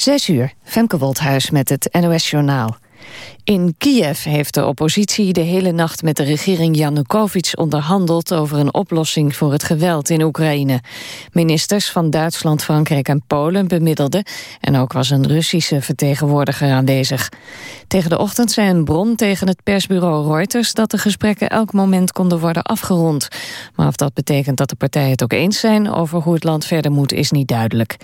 Zes uur, Femke Woldhuis met het NOS Journaal. In Kiev heeft de oppositie de hele nacht met de regering Janukovic onderhandeld over een oplossing voor het geweld in Oekraïne. Ministers van Duitsland, Frankrijk en Polen bemiddelden en ook was een Russische vertegenwoordiger aanwezig. Tegen de ochtend zei een bron tegen het persbureau Reuters dat de gesprekken elk moment konden worden afgerond. Maar of dat betekent dat de partijen het ook eens zijn over hoe het land verder moet is niet duidelijk.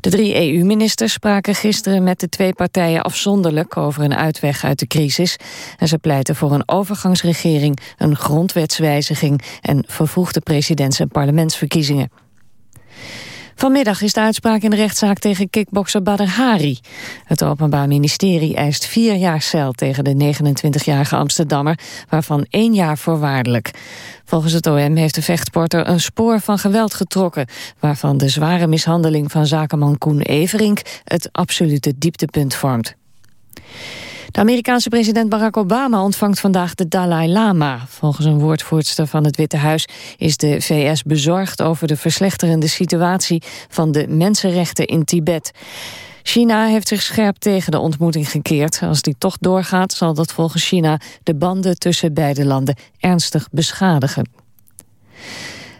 De drie EU-ministers spraken gisteren met de twee partijen afzonderlijk over een uitweg uit de crisis. En ze pleiten voor een overgangsregering, een grondwetswijziging en vervroegde presidents- en parlementsverkiezingen. Vanmiddag is de uitspraak in de rechtszaak tegen kickbokser Badr Hari. Het Openbaar Ministerie eist vier jaar cel tegen de 29-jarige Amsterdammer, waarvan één jaar voorwaardelijk. Volgens het OM heeft de vechtsporter een spoor van geweld getrokken, waarvan de zware mishandeling van zakenman Koen Everink het absolute dieptepunt vormt. De Amerikaanse president Barack Obama ontvangt vandaag de Dalai Lama. Volgens een woordvoerster van het Witte Huis is de VS bezorgd over de verslechterende situatie van de mensenrechten in Tibet. China heeft zich scherp tegen de ontmoeting gekeerd. Als die toch doorgaat zal dat volgens China de banden tussen beide landen ernstig beschadigen.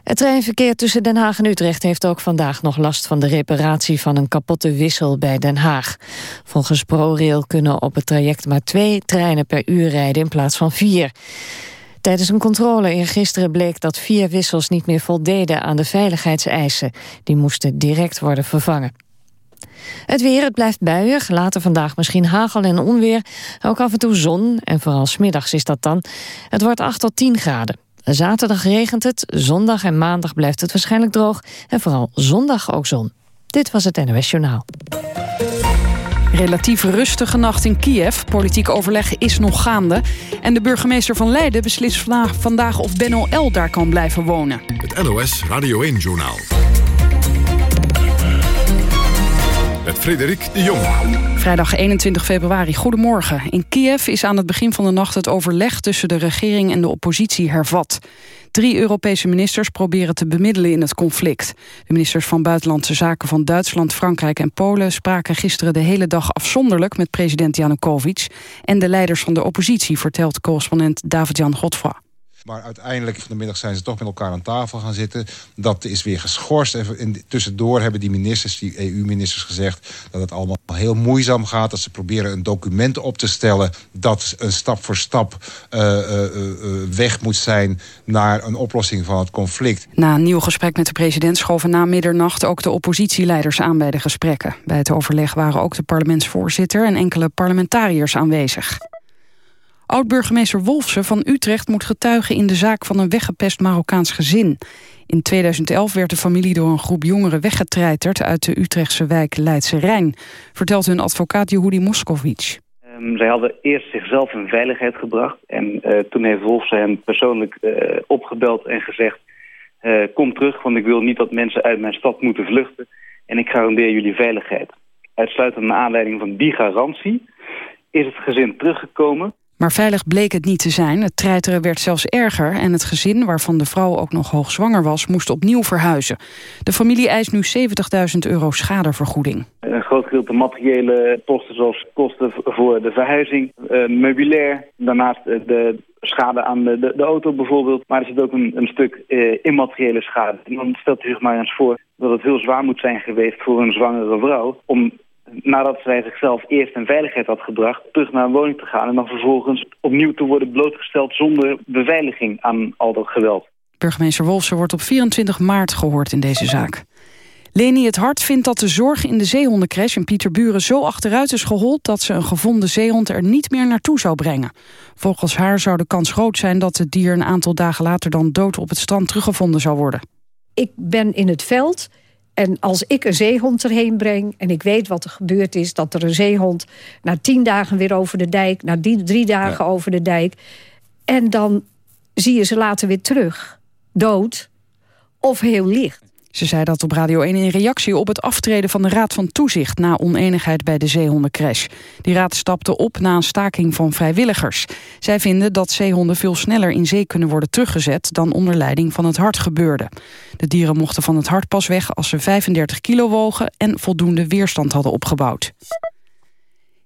Het treinverkeer tussen Den Haag en Utrecht heeft ook vandaag nog last van de reparatie van een kapotte wissel bij Den Haag. Volgens ProRail kunnen op het traject maar twee treinen per uur rijden in plaats van vier. Tijdens een controle gisteren bleek dat vier wissels niet meer voldeden aan de veiligheidseisen. Die moesten direct worden vervangen. Het weer, het blijft buiig. Later vandaag misschien hagel en onweer. Ook af en toe zon. En vooral smiddags is dat dan. Het wordt 8 tot 10 graden. Zaterdag regent het, zondag en maandag blijft het waarschijnlijk droog... en vooral zondag ook zon. Dit was het NOS Journaal. Relatief rustige nacht in Kiev. Politiek overleg is nog gaande. En de burgemeester van Leiden beslist vandaag of Benno L. daar kan blijven wonen. Het NOS Radio 1-journaal. Met Frederik de Jong. Vrijdag 21 februari, goedemorgen. In Kiev is aan het begin van de nacht het overleg... tussen de regering en de oppositie hervat. Drie Europese ministers proberen te bemiddelen in het conflict. De ministers van Buitenlandse Zaken van Duitsland, Frankrijk en Polen... spraken gisteren de hele dag afzonderlijk met president Janukovic... en de leiders van de oppositie, vertelt correspondent David-Jan Godfra. Maar uiteindelijk vanmiddag zijn ze toch met elkaar aan tafel gaan zitten. Dat is weer geschorst. En tussendoor hebben die ministers, die EU-ministers gezegd... dat het allemaal heel moeizaam gaat. Dat ze proberen een document op te stellen... dat een stap voor stap uh, uh, weg moet zijn naar een oplossing van het conflict. Na een nieuw gesprek met de president schoven na middernacht... ook de oppositieleiders aan bij de gesprekken. Bij het overleg waren ook de parlementsvoorzitter... en enkele parlementariërs aanwezig. Oud-burgemeester Wolfsen van Utrecht moet getuigen in de zaak van een weggepest Marokkaans gezin. In 2011 werd de familie door een groep jongeren weggetreiterd uit de Utrechtse wijk Leidse Rijn, vertelt hun advocaat Yehudi Moskovic. Um, zij hadden eerst zichzelf in veiligheid gebracht en uh, toen heeft Wolfsen hen persoonlijk uh, opgebeld en gezegd, uh, kom terug, want ik wil niet dat mensen uit mijn stad moeten vluchten en ik garandeer jullie veiligheid. Uitsluitend naar aanleiding van die garantie is het gezin teruggekomen maar veilig bleek het niet te zijn. Het treiteren werd zelfs erger en het gezin, waarvan de vrouw ook nog hoogzwanger was, moest opnieuw verhuizen. De familie eist nu 70.000 euro schadevergoeding. Een groot gedeelte materiële posten zoals kosten voor de verhuizing, uh, meubilair, daarnaast eh, de schade aan de, de, auto bijvoorbeeld. Maar er zit ook een, een stuk uh, immateriële schade. En dan stelt u zich maar eens voor dat het heel zwaar moet zijn geweest voor een zwangere vrouw... om nadat zij zichzelf eerst in veiligheid had gebracht... terug naar een woning te gaan en dan vervolgens opnieuw te worden blootgesteld... zonder beveiliging aan al dat geweld. Burgemeester Wolfsen wordt op 24 maart gehoord in deze zaak. Leni het Hart vindt dat de zorg in de zeehondencrash in Pieterburen zo achteruit is gehold dat ze een gevonden zeehond er niet meer naartoe zou brengen. Volgens haar zou de kans groot zijn dat het dier een aantal dagen later dan dood op het strand teruggevonden zou worden. Ik ben in het veld en als ik een zeehond erheen breng en ik weet wat er gebeurd is... dat er een zeehond na tien dagen weer over de dijk... na die, drie dagen over de dijk... en dan zie je ze later weer terug, dood of heel licht. Ze zei dat op Radio 1 in reactie op het aftreden van de Raad van Toezicht... na oneenigheid bij de zeehondencrash. Die raad stapte op na een staking van vrijwilligers. Zij vinden dat zeehonden veel sneller in zee kunnen worden teruggezet... dan onder leiding van het hart gebeurde. De dieren mochten van het hart pas weg als ze 35 kilo wogen... en voldoende weerstand hadden opgebouwd.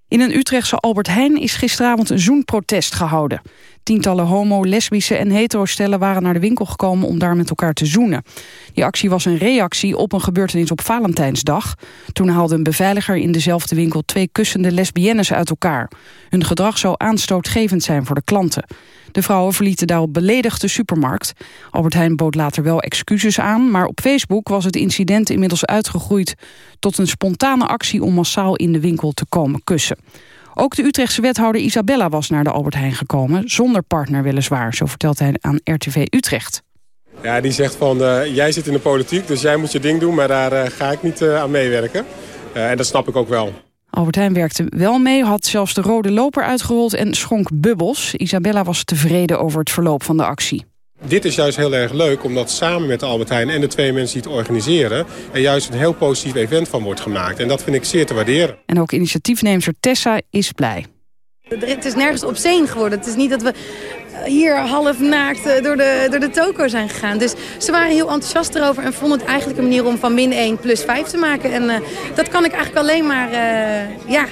In een Utrechtse Albert Heijn is gisteravond een zoenprotest gehouden. Tientallen homo, lesbische en hetero-stellen waren naar de winkel gekomen om daar met elkaar te zoenen. Die actie was een reactie op een gebeurtenis op Valentijnsdag. Toen haalde een beveiliger in dezelfde winkel twee kussende lesbiennes uit elkaar. Hun gedrag zou aanstootgevend zijn voor de klanten. De vrouwen verlieten daarop beledigd de supermarkt. Albert Heijn bood later wel excuses aan... maar op Facebook was het incident inmiddels uitgegroeid... tot een spontane actie om massaal in de winkel te komen kussen. Ook de Utrechtse wethouder Isabella was naar de Albert Heijn gekomen... zonder partner weliswaar, zo vertelt hij aan RTV Utrecht. Ja, die zegt van, uh, jij zit in de politiek, dus jij moet je ding doen... maar daar uh, ga ik niet uh, aan meewerken. en dat snap ik ook wel. Albert Heijn werkte wel mee, had zelfs de rode loper uitgerold en schonk bubbels. Isabella was tevreden over het verloop van de actie. Dit is juist heel erg leuk, omdat samen met de Albert Heijn en de twee mensen die het organiseren... er juist een heel positief event van wordt gemaakt. En dat vind ik zeer te waarderen. En ook initiatiefnemer Tessa is blij. Het is nergens obscene geworden. Het is niet dat we hier half naakt eh, door de, door de toko zijn gegaan. Dus ze waren heel enthousiast erover en vonden het eigenlijk een manier om van min 1 plus 5 te maken. En uh, dat kan ik eigenlijk alleen maar, uh, ja,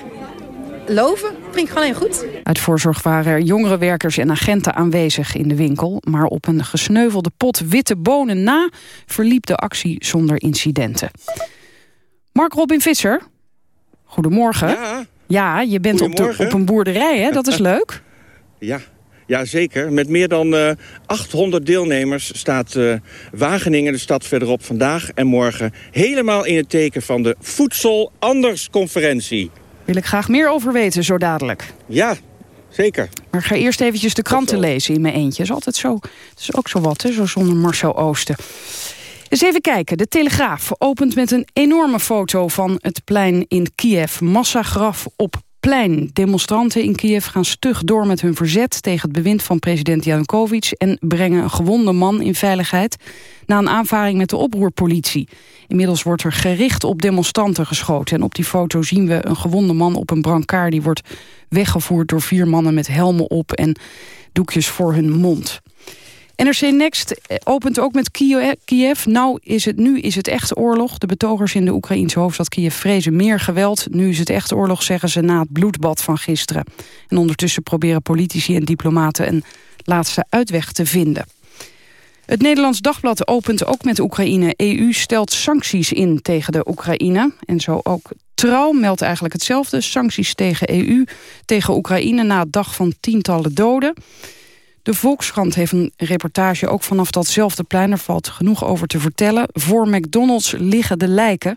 loven. Vind ik gewoon heel goed. Uit voorzorg waren er jongere werkers en agenten aanwezig in de winkel. Maar op een gesneuvelde pot witte bonen na verliep de actie zonder incidenten. Mark Robin Visser, goedemorgen. Ja, ja je bent op, de, op een boerderij, hè? dat is leuk. Ja, ja, zeker. Met meer dan uh, 800 deelnemers staat uh, Wageningen, de stad verderop, vandaag en morgen... helemaal in het teken van de Voedsel Anders conferentie. Wil ik graag meer over weten, zo dadelijk. Ja, zeker. Maar ik ga eerst eventjes de kranten lezen in mijn eentje. Dat is altijd zo, het is ook zo wat, hè, zo zonder Marcel Oosten. Eens even kijken. De Telegraaf opent met een enorme foto van het plein in Kiev. Massagraf op plein. Demonstranten in Kiev gaan stug door met hun verzet... tegen het bewind van president Yanukovych... en brengen een gewonde man in veiligheid... na een aanvaring met de oproerpolitie. Inmiddels wordt er gericht op demonstranten geschoten. En op die foto zien we een gewonde man op een brancard... die wordt weggevoerd door vier mannen met helmen op... en doekjes voor hun mond. NRC Next eh, opent ook met Kiev. Nou is het, nu is het echt oorlog. De betogers in de Oekraïense hoofdstad Kiev vrezen meer geweld. Nu is het echt oorlog, zeggen ze, na het bloedbad van gisteren. En ondertussen proberen politici en diplomaten een laatste uitweg te vinden. Het Nederlands Dagblad opent ook met Oekraïne. EU stelt sancties in tegen de Oekraïne. En zo ook Trouw meldt eigenlijk hetzelfde. Sancties tegen EU, tegen Oekraïne na dag van tientallen doden. De Volkskrant heeft een reportage ook vanaf datzelfde plein. Er valt genoeg over te vertellen. Voor McDonald's liggen de lijken.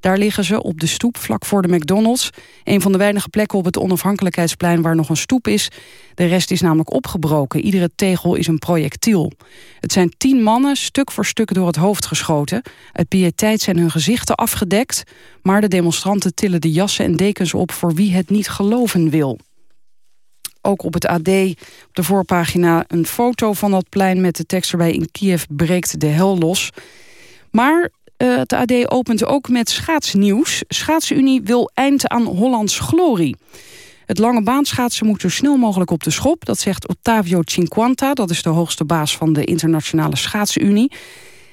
Daar liggen ze op de stoep vlak voor de McDonald's. Een van de weinige plekken op het onafhankelijkheidsplein waar nog een stoep is. De rest is namelijk opgebroken. Iedere tegel is een projectiel. Het zijn tien mannen stuk voor stuk door het hoofd geschoten. Uit pietijd zijn hun gezichten afgedekt. Maar de demonstranten tillen de jassen en dekens op voor wie het niet geloven wil ook op het AD op de voorpagina een foto van dat plein... met de tekst erbij in Kiev breekt de hel los. Maar uh, het AD opent ook met schaatsnieuws. Schaatsunie wil eind aan Hollands glorie. Het lange baanschaatsen moet zo snel mogelijk op de schop. Dat zegt Ottavio Cinquanta, dat is de hoogste baas van de Internationale Schaatsunie.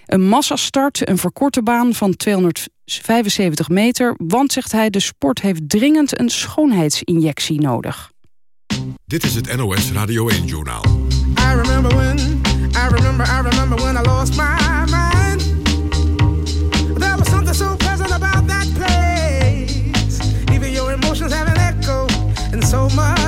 Een massastart, een verkorte baan van 275 meter... want, zegt hij, de sport heeft dringend een schoonheidsinjectie nodig. Dit is het NOS Radio 1-journaal. I remember when, I remember, I remember when I lost my mind. There was something so pleasant about that place. Even your emotions have an echo in so much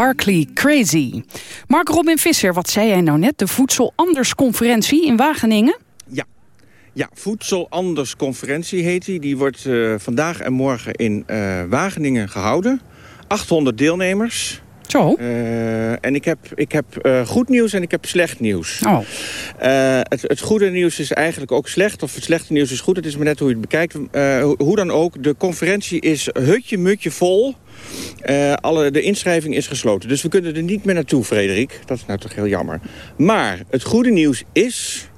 Barclay Crazy. Mark Robin Visser, wat zei jij nou net? De Voedsel Anders conferentie in Wageningen? Ja. Ja, Voedsel Anders conferentie heet die. Die wordt uh, vandaag en morgen in uh, Wageningen gehouden. 800 deelnemers. Zo. Uh, en ik heb, ik heb uh, goed nieuws en ik heb slecht nieuws. Oh. Uh, het, het goede nieuws is eigenlijk ook slecht. Of het slechte nieuws is goed. Het is maar net hoe je het bekijkt. hoe dan ook, de conferentie is hutje-mutje vol. alle, de inschrijving is gesloten. Dus we kunnen er niet meer naartoe, Frederik. Dat is nou toch heel jammer. Maar het goede nieuws is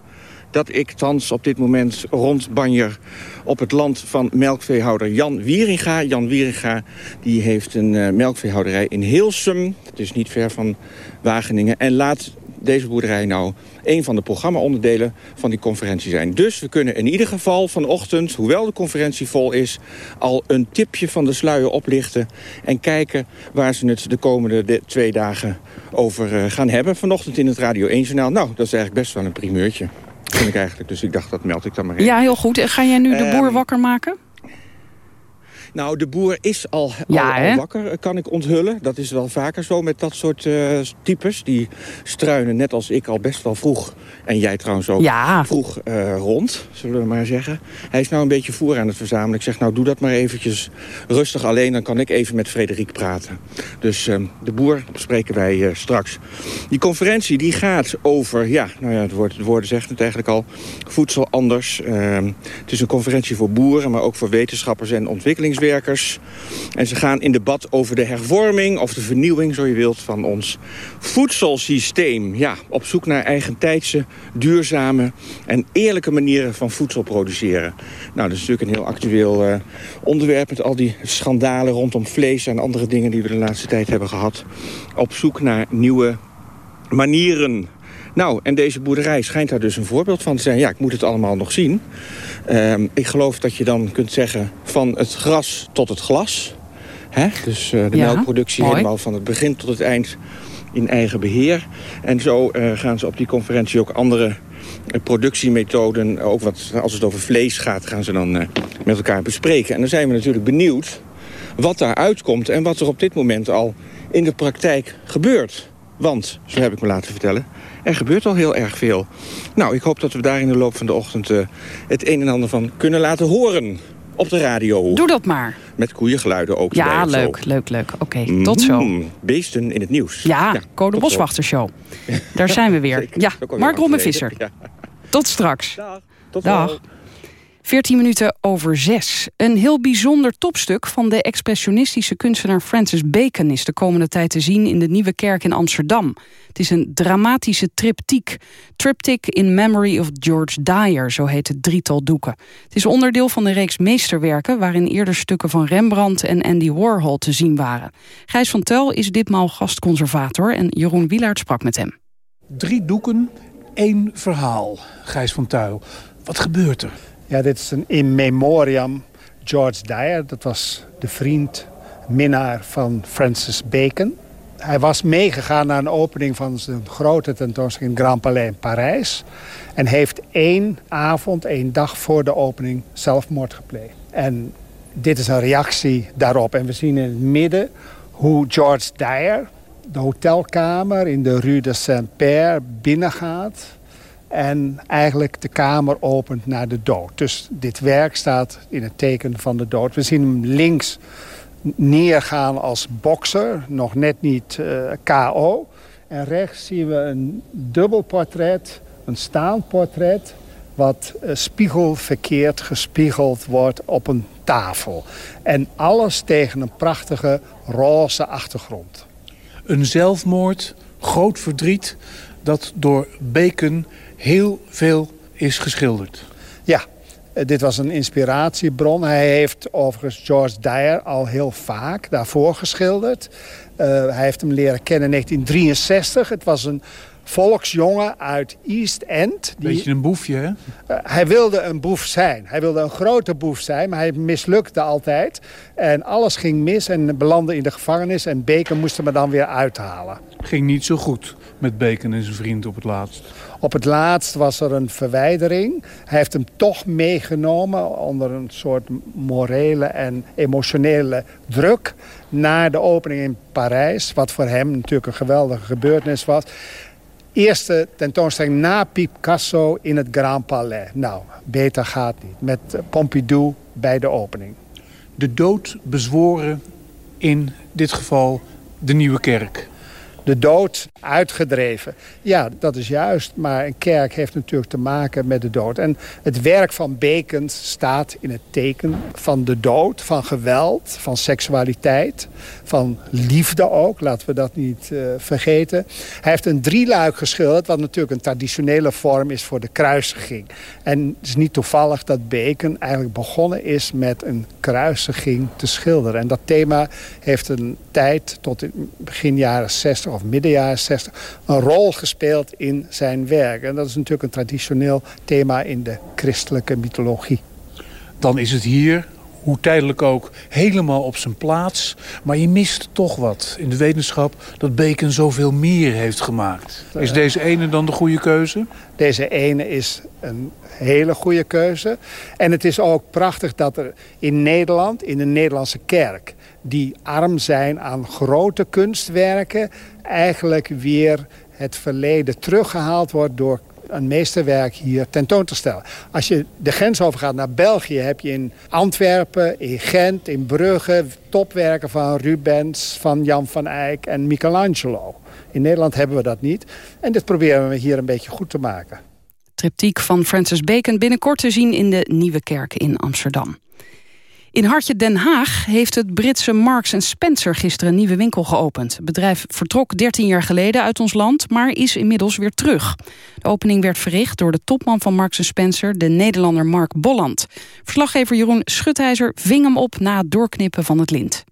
dat ik thans op dit moment rondbanjer op het land van melkveehouder Jan Wieringa. Jan Wieringa die heeft een uh, melkveehouderij in Hilsum. Dat is niet ver van Wageningen. En laat deze boerderij nou een van de programmaonderdelen van die conferentie zijn. Dus we kunnen in ieder geval vanochtend, hoewel de conferentie vol is... al een tipje van de sluier oplichten en kijken waar ze het de komende twee dagen over uh, gaan hebben. Vanochtend in het Radio 1-journaal. Nou, dat is eigenlijk best wel een primeurtje. Vind ik eigenlijk. Dus ik dacht, dat meld ik dan maar even. Ja, heel goed. En ga jij nu de boer um, wakker maken? Nou, de boer is al, ja, al, al, wakker, kan ik onthullen. Dat is wel vaker zo met dat soort uh, types. Die struinen, net als ik, al best wel vroeg. En jij trouwens ook ja. vroeg uh, rond, zullen we maar zeggen. Hij is nou een beetje voer aan het verzamelen. Ik zeg, nou, doe dat maar eventjes rustig alleen. Dan kan ik even met Frederik praten. Dus uh, de boer spreken wij straks. Die conferentie die gaat over, ja, nou ja, het woord, de woorden zegt het eigenlijk al. Voedsel anders. het is een conferentie voor boeren, maar ook voor wetenschappers en ontwikkelings En ze gaan in debat over de hervorming of de vernieuwing, zo je wilt, van ons voedselsysteem. Ja, op zoek naar eigentijdse, duurzame en eerlijke manieren van voedsel produceren. Nou, dat is natuurlijk een heel actueel uh, onderwerp met al die schandalen rondom vlees en andere dingen die we de laatste tijd hebben gehad. Op zoek naar nieuwe manieren nou, en deze boerderij schijnt daar dus een voorbeeld van te zijn. Ja, ik moet het allemaal nog zien. Uh, ik geloof dat je dan kunt zeggen van het gras tot het glas. Hè? Dus uh, de ja, melkproductie mooi. helemaal van het begin tot het eind in eigen beheer. En zo uh, gaan ze op die conferentie ook andere uh, productiemethoden... ook wat, als het over vlees gaat, gaan ze dan met elkaar bespreken. En dan zijn we natuurlijk benieuwd wat daar uitkomt... en wat er op dit moment al in de praktijk gebeurt. Want, zo heb ik me laten vertellen, er gebeurt al heel erg veel. Nou, ik hoop dat we daar in de loop van de ochtend uh, het een en ander van kunnen laten horen. Op de radio. Doe dat maar. Met koeiengeluiden ook. Ja, leuk, zo. leuk, leuk. Oké, okay, tot zo. Mm, beesten in het nieuws. Ja, ja Code Boswachtershow. Daar zijn we weer. Ja, Mark Romme Visser. Ja. Tot straks. Dag. Tot Dag. Wel. 14 minuten over 6. Een heel bijzonder topstuk van de expressionistische kunstenaar Francis Bacon... is de komende tijd te zien in de Nieuwe Kerk in Amsterdam. Het is een dramatische triptiek. Triptych in Memory of George Dyer, zo heet het drietal doeken. Het is onderdeel van de reeks meesterwerken... waarin eerder stukken van Rembrandt en Andy Warhol te zien waren. Gijs van Tel is ditmaal gastconservator... en Jeroen Wielaert sprak met hem. Drie doeken, één verhaal. Gijs van Tuil. Wat gebeurt er? Ja, dit is een in memoriam George Dyer. Dat was de vriend, minnaar van Francis Bacon. Hij was meegegaan naar een opening van zijn grote tentoonstelling in Grand Palais in Parijs. En heeft één avond, één dag voor de opening zelfmoord gepleegd. En dit is een reactie daarop. En we zien in het midden hoe George Dyer de hotelkamer in de Rue de Saint-Père binnengaat en eigenlijk de kamer opent naar de dood. Dus dit werk staat in het teken van de dood. We zien hem links neergaan als bokser, nog net niet uh, KO. En rechts zien we een dubbel portret, een staand portret... wat uh, spiegelverkeerd gespiegeld wordt op een tafel. En alles tegen een prachtige roze achtergrond. Een zelfmoord, groot verdriet dat door Bacon heel veel is geschilderd. Ja, dit was een inspiratiebron. Hij heeft overigens George Dyer al heel vaak daarvoor geschilderd. Uh, hij heeft hem leren kennen in 1963. Het was een volksjongen uit East End. Die, Beetje een boefje, hè? Uh, hij wilde een boef zijn. Hij wilde een grote boef zijn, maar hij mislukte altijd. En alles ging mis en belandde in de gevangenis. En Bacon moest hem er dan weer uithalen. Ging niet zo goed met Bacon en zijn vriend op het laatst. Op het laatst was er een verwijdering. Hij heeft hem toch meegenomen onder een soort morele en emotionele druk... naar de opening in Parijs, wat voor hem natuurlijk een geweldige gebeurtenis was eerste tentoonstelling na Picasso in het Grand Palais. Nou, beter gaat niet. Met Pompidou bij de opening. De dood bezworen in dit geval de Nieuwe Kerk de dood uitgedreven. Ja, dat is juist. Maar een kerk heeft natuurlijk te maken met de dood. En het werk van Bacon staat in het teken van de dood, van geweld, van seksualiteit, van liefde ook. Laten we dat niet uh, vergeten. Hij heeft een drieluik geschilderd, wat natuurlijk een traditionele vorm is voor de kruisiging. En het is niet toevallig dat Bacon eigenlijk begonnen is met een kruisiging te schilderen. En dat thema heeft een tijd tot in begin jaren 60 of midden jaren 60 een rol gespeeld in zijn werk. En dat is natuurlijk een traditioneel thema in de christelijke mythologie. Dan is het hier, hoe tijdelijk ook, helemaal op zijn plaats. Maar je mist toch wat in de wetenschap dat Bacon zoveel meer heeft gemaakt. Is deze ene dan de goede keuze? Deze ene is een hele goede keuze. En het is ook prachtig dat er in Nederland, in de Nederlandse kerk die arm zijn aan grote kunstwerken... eigenlijk weer het verleden teruggehaald wordt door een meesterwerk hier tentoon te stellen. Als je de grens overgaat naar België... heb je in Antwerpen, in Gent, in Brugge... topwerken van Rubens, van Jan van Eyck en Michelangelo. In Nederland hebben we dat niet. En dit proberen we hier een beetje goed te maken. Triptiek van Francis Bacon binnenkort te zien in de Nieuwe Kerk in Amsterdam. In Hartje Den Haag heeft het Britse Marks Spencer gisteren een nieuwe winkel geopend. Het bedrijf vertrok 13 jaar geleden uit ons land, maar is inmiddels weer terug. De opening werd verricht door de topman van Marks Spencer, de Nederlander Mark Bolland. Verslaggever Jeroen Schutijzer ving hem op na het doorknippen van het lint.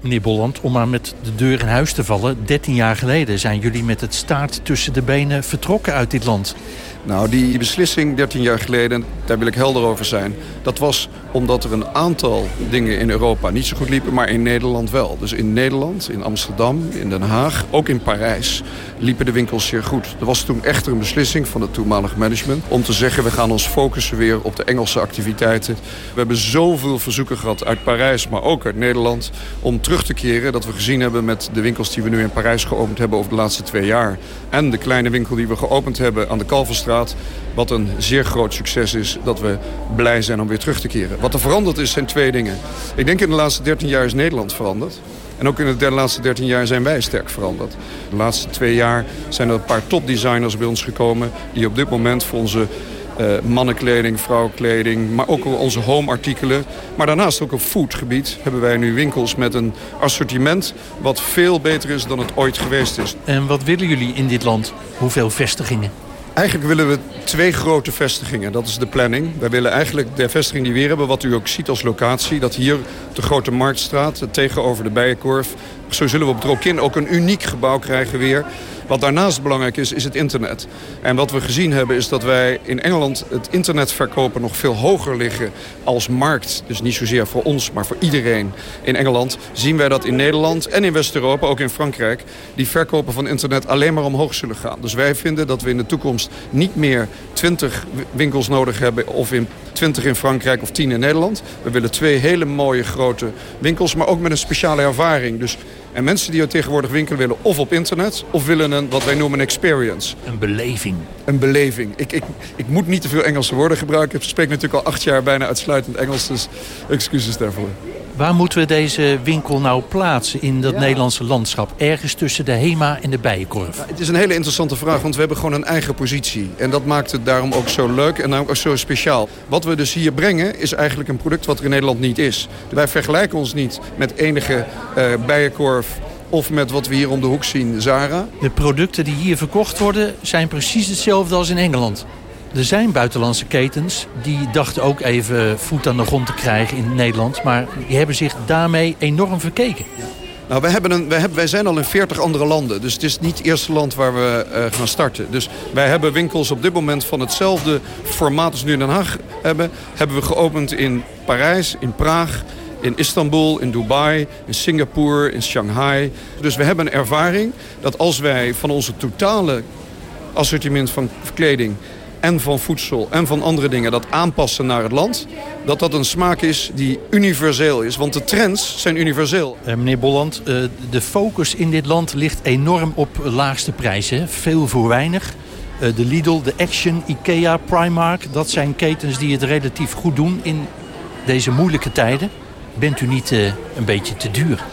Meneer Bolland, om maar met de deur in huis te vallen... 13 jaar geleden zijn jullie met het staart tussen de benen vertrokken uit dit land. Nou, die beslissing 13 jaar geleden, daar wil ik helder over zijn. Dat was omdat er een aantal dingen in Europa niet zo goed liepen, maar in Nederland wel. Dus in Nederland, in Amsterdam, in Den Haag, ook in Parijs liepen de winkels zeer goed. Er was toen echter een beslissing van het toenmalige management om te zeggen we gaan ons focussen weer op de Engelse activiteiten. We hebben zoveel verzoeken gehad uit Parijs, maar ook uit Nederland om terug te keren. Dat we gezien hebben met de winkels die we nu in Parijs geopend hebben over de laatste twee jaar. En de kleine winkel die we geopend hebben aan de Kalverstraat. Wat een zeer groot succes is dat we blij zijn om weer terug te keren. Wat er veranderd is zijn twee dingen. Ik denk in de laatste 13 jaar is Nederland veranderd. En ook in de laatste 13 jaar zijn wij sterk veranderd. De laatste twee jaar zijn er een paar topdesigners bij ons gekomen... die op dit moment voor onze uh, mannenkleding, vrouwenkleding, maar ook onze home-artikelen. Maar daarnaast ook op foodgebied hebben wij nu winkels met een assortiment... wat veel beter is dan het ooit geweest is. En wat willen jullie in dit land? Hoeveel vestigingen? Eigenlijk willen we twee grote vestigingen. Dat is de planning. Wij willen eigenlijk de vestiging die we weer hebben, wat u ook ziet als locatie... dat hier de Grote Marktstraat, tegenover de Bijenkorf... zo zullen we op Drokin ook een uniek gebouw krijgen weer... Wat daarnaast belangrijk is, is het internet. En wat we gezien hebben is dat wij in Engeland het internetverkopen nog veel hoger liggen als markt. Dus niet zozeer voor ons, maar voor iedereen in Engeland. Zien wij dat in Nederland en in West-Europa, ook in Frankrijk... die verkopen van internet alleen maar omhoog zullen gaan. Dus wij vinden dat we in de toekomst niet meer 20 winkels nodig hebben... of in 20 in Frankrijk of 10 in Nederland. We willen twee hele mooie grote winkels, maar ook met een speciale ervaring. Dus en mensen die tegenwoordig winkelen willen of op internet... of willen een, wat wij noemen een experience. Een beleving. Een beleving. Ik, ik, ik moet niet te veel Engelse woorden gebruiken. Ik spreek natuurlijk al acht jaar bijna uitsluitend Engels, dus excuses daarvoor. Waar moeten we deze winkel nou plaatsen in dat Nederlandse landschap? Ergens tussen de HEMA en de Bijenkorf? het is een hele interessante vraag, want we hebben gewoon een eigen positie. En dat maakt het daarom ook zo leuk en daarom ook zo speciaal. Wat we dus hier brengen is eigenlijk een product wat er in Nederland niet is. Wij vergelijken ons niet met enige uh, Bijenkorf of met wat we hier om de hoek zien, Zara. De producten die hier verkocht worden zijn precies hetzelfde als in Engeland. Er zijn buitenlandse ketens die dachten ook even voet aan de grond te krijgen in Nederland. Maar die hebben zich daarmee enorm verkeken. Nou, wij, hebben een, wij, hebben, wij zijn al in 40 andere landen. Dus het is niet het eerste land waar we uh, gaan starten. Dus wij hebben winkels op dit moment van hetzelfde formaat als nu in Den Haag hebben. Hebben we geopend in Parijs, in Praag, in Istanbul, in Dubai, in Singapore, in Shanghai. Dus we hebben een ervaring dat als wij van onze totale assortiment van kleding en van voedsel en van andere dingen dat aanpassen naar het land... dat dat een smaak is die universeel is. Want de trends zijn universeel. Uh, meneer Bolland, uh, de focus in dit land ligt enorm op laagste prijzen. Veel voor weinig. Uh, de Lidl, de Action, Ikea, Primark... dat zijn ketens die het relatief goed doen in deze moeilijke tijden. Bent u niet een beetje te duur?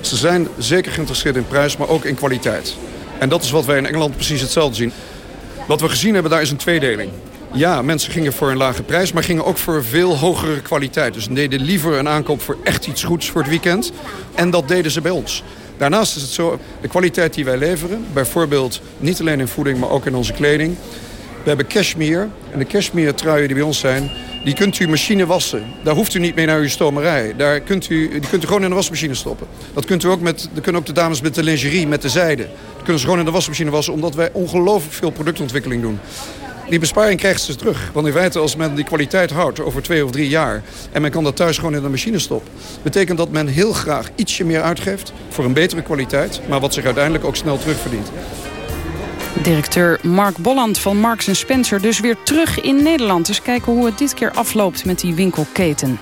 Ze zijn zeker geïnteresseerd in prijs, maar ook in kwaliteit. En dat is wat wij in Engeland precies hetzelfde zien. Wat we gezien hebben, daar is een tweedeling. Ja, mensen gingen voor een lage prijs, maar gingen ook voor veel hogere kwaliteit. Dus deden liever een aankoop voor echt iets goeds voor het weekend. En dat deden ze bij ons. Daarnaast is het zo, de kwaliteit die wij leveren... bijvoorbeeld niet alleen in voeding, maar ook in onze kleding... We hebben cashmere. En de cashmere truien die bij ons zijn... die kunt u machine wassen. Daar hoeft u niet mee naar uw stomerij. Daar kunt u, die kunt u gewoon in de wasmachine stoppen. Dat, kunt u ook met, dat kunnen ook de dames met de lingerie, met de zijde. Kunnen ze gewoon in de wasmachine wassen... omdat wij ongelooflijk veel productontwikkeling doen. Die besparing krijgt ze terug. Want in feite, als men die kwaliteit houdt over twee of drie jaar... en men kan dat thuis gewoon in de machine stoppen... betekent dat men heel graag ietsje meer uitgeeft voor een betere kwaliteit... maar wat zich uiteindelijk ook snel terugverdient. Directeur Mark Bolland van Marks Spencer dus weer terug in Nederland. Dus kijken hoe het dit keer afloopt met die winkelketen.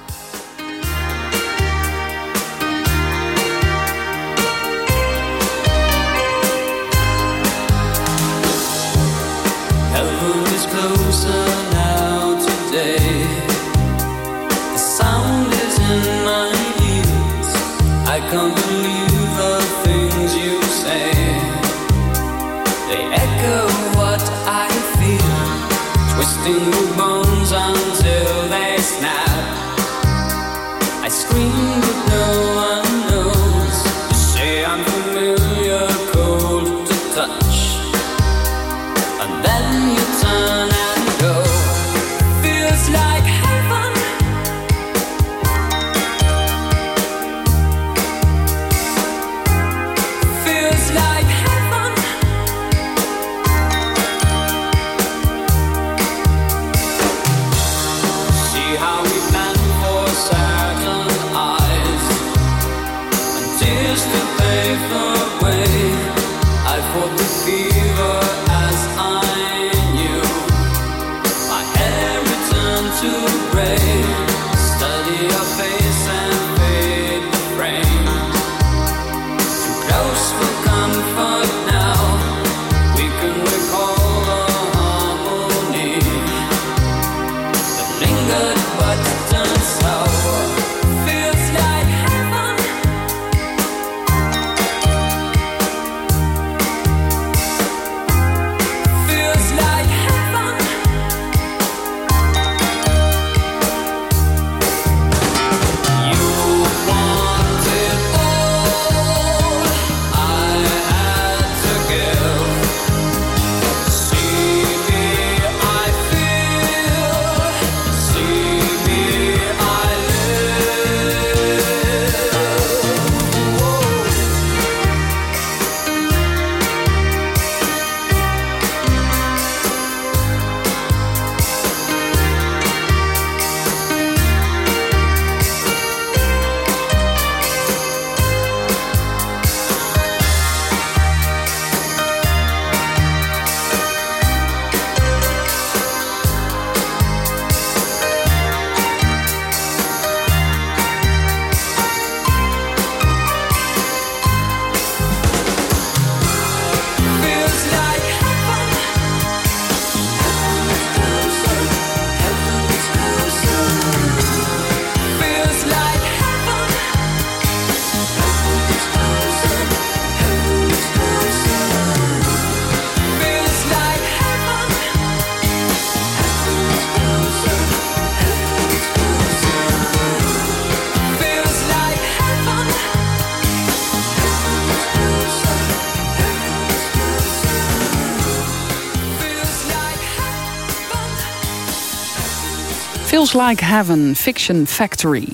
Feels Like Heaven, Fiction Factory.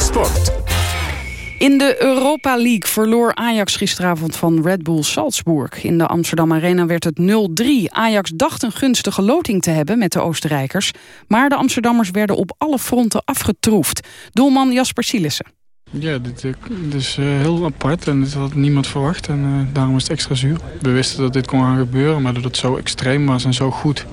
Sport. In de Europa League verloor Ajax gisteravond van Red Bull Salzburg. In de Amsterdam Arena werd het 0-3. Ajax dacht een gunstige loting te hebben met de Oostenrijkers. Maar de Amsterdammers werden op alle fronten afgetroefd. Doelman Jasper Sielissen. Ja, dit, is uh, heel apart en dit had niemand verwacht en uh, daarom is het extra zuur. We wisten dat dit kon gaan gebeuren, maar dat het zo extreem was en zo goed...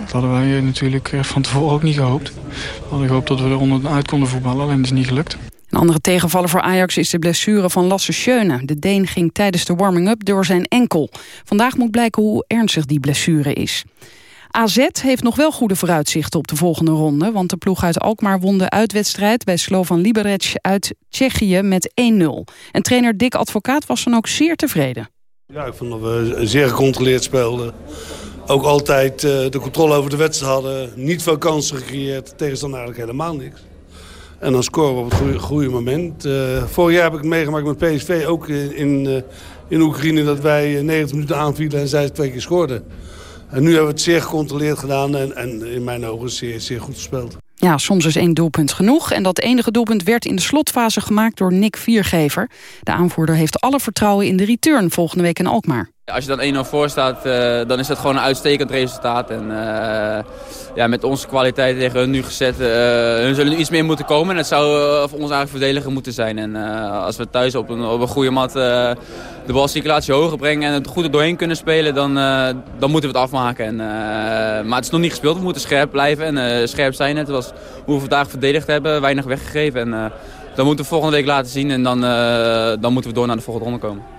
dat hadden wij natuurlijk van tevoren ook niet gehoopt. We hadden gehoopt dat we er onderuit konden voetballen, alleen is niet gelukt. Een andere tegenvaller voor Ajax is de blessure van Lasse Schöne. De Deen ging tijdens de warming-up door zijn enkel. Vandaag moet blijken hoe ernstig die blessure is. AZ heeft nog wel goede vooruitzichten op de volgende ronde... want de ploeg uit Alkmaar won de uitwedstrijd bij Slovan Liberec uit Tsjechië met 1-0. En trainer Dick Advocaat was dan ook zeer tevreden. Ja, ik vond dat we zeer gecontroleerd speelden. Ook altijd uh, de controle over de wedstrijd hadden. Niet veel kansen gecreëerd. Tegenstander eigenlijk helemaal niks. En dan scoren we op het goede, moment. Uh, vorig jaar heb ik meegemaakt met PSV, ook in, uh, in Oekraïne... dat wij 90 minuten aanvielen en zij twee keer scoorden. En nu hebben we het zeer gecontroleerd gedaan en, en in mijn ogen zeer, zeer goed gespeeld. Ja, soms is één doelpunt genoeg. En dat enige doelpunt werd in de slotfase gemaakt door Nick Viergever. De aanvoerder heeft alle vertrouwen in de return volgende week in Alkmaar. Als je dan 1-0 voor staat, uh, dan is dat gewoon een uitstekend resultaat. En uh, ja, met onze kwaliteit tegen hun nu gezet, uh, hun zullen nu iets meer moeten komen. En dat zou voor ons eigenlijk verdediger moeten zijn. En als we thuis op een, op een goede mat de balcirculatie hoger brengen en het goed er doorheen kunnen spelen, dan, dan moeten we het afmaken. En, maar het is nog niet gespeeld, we moeten scherp blijven en scherp zijn. Het was hoe we vandaag verdedigd hebben, weinig weggegeven. En dat moeten we volgende week laten zien en dan, dan moeten we door naar de volgende ronde komen.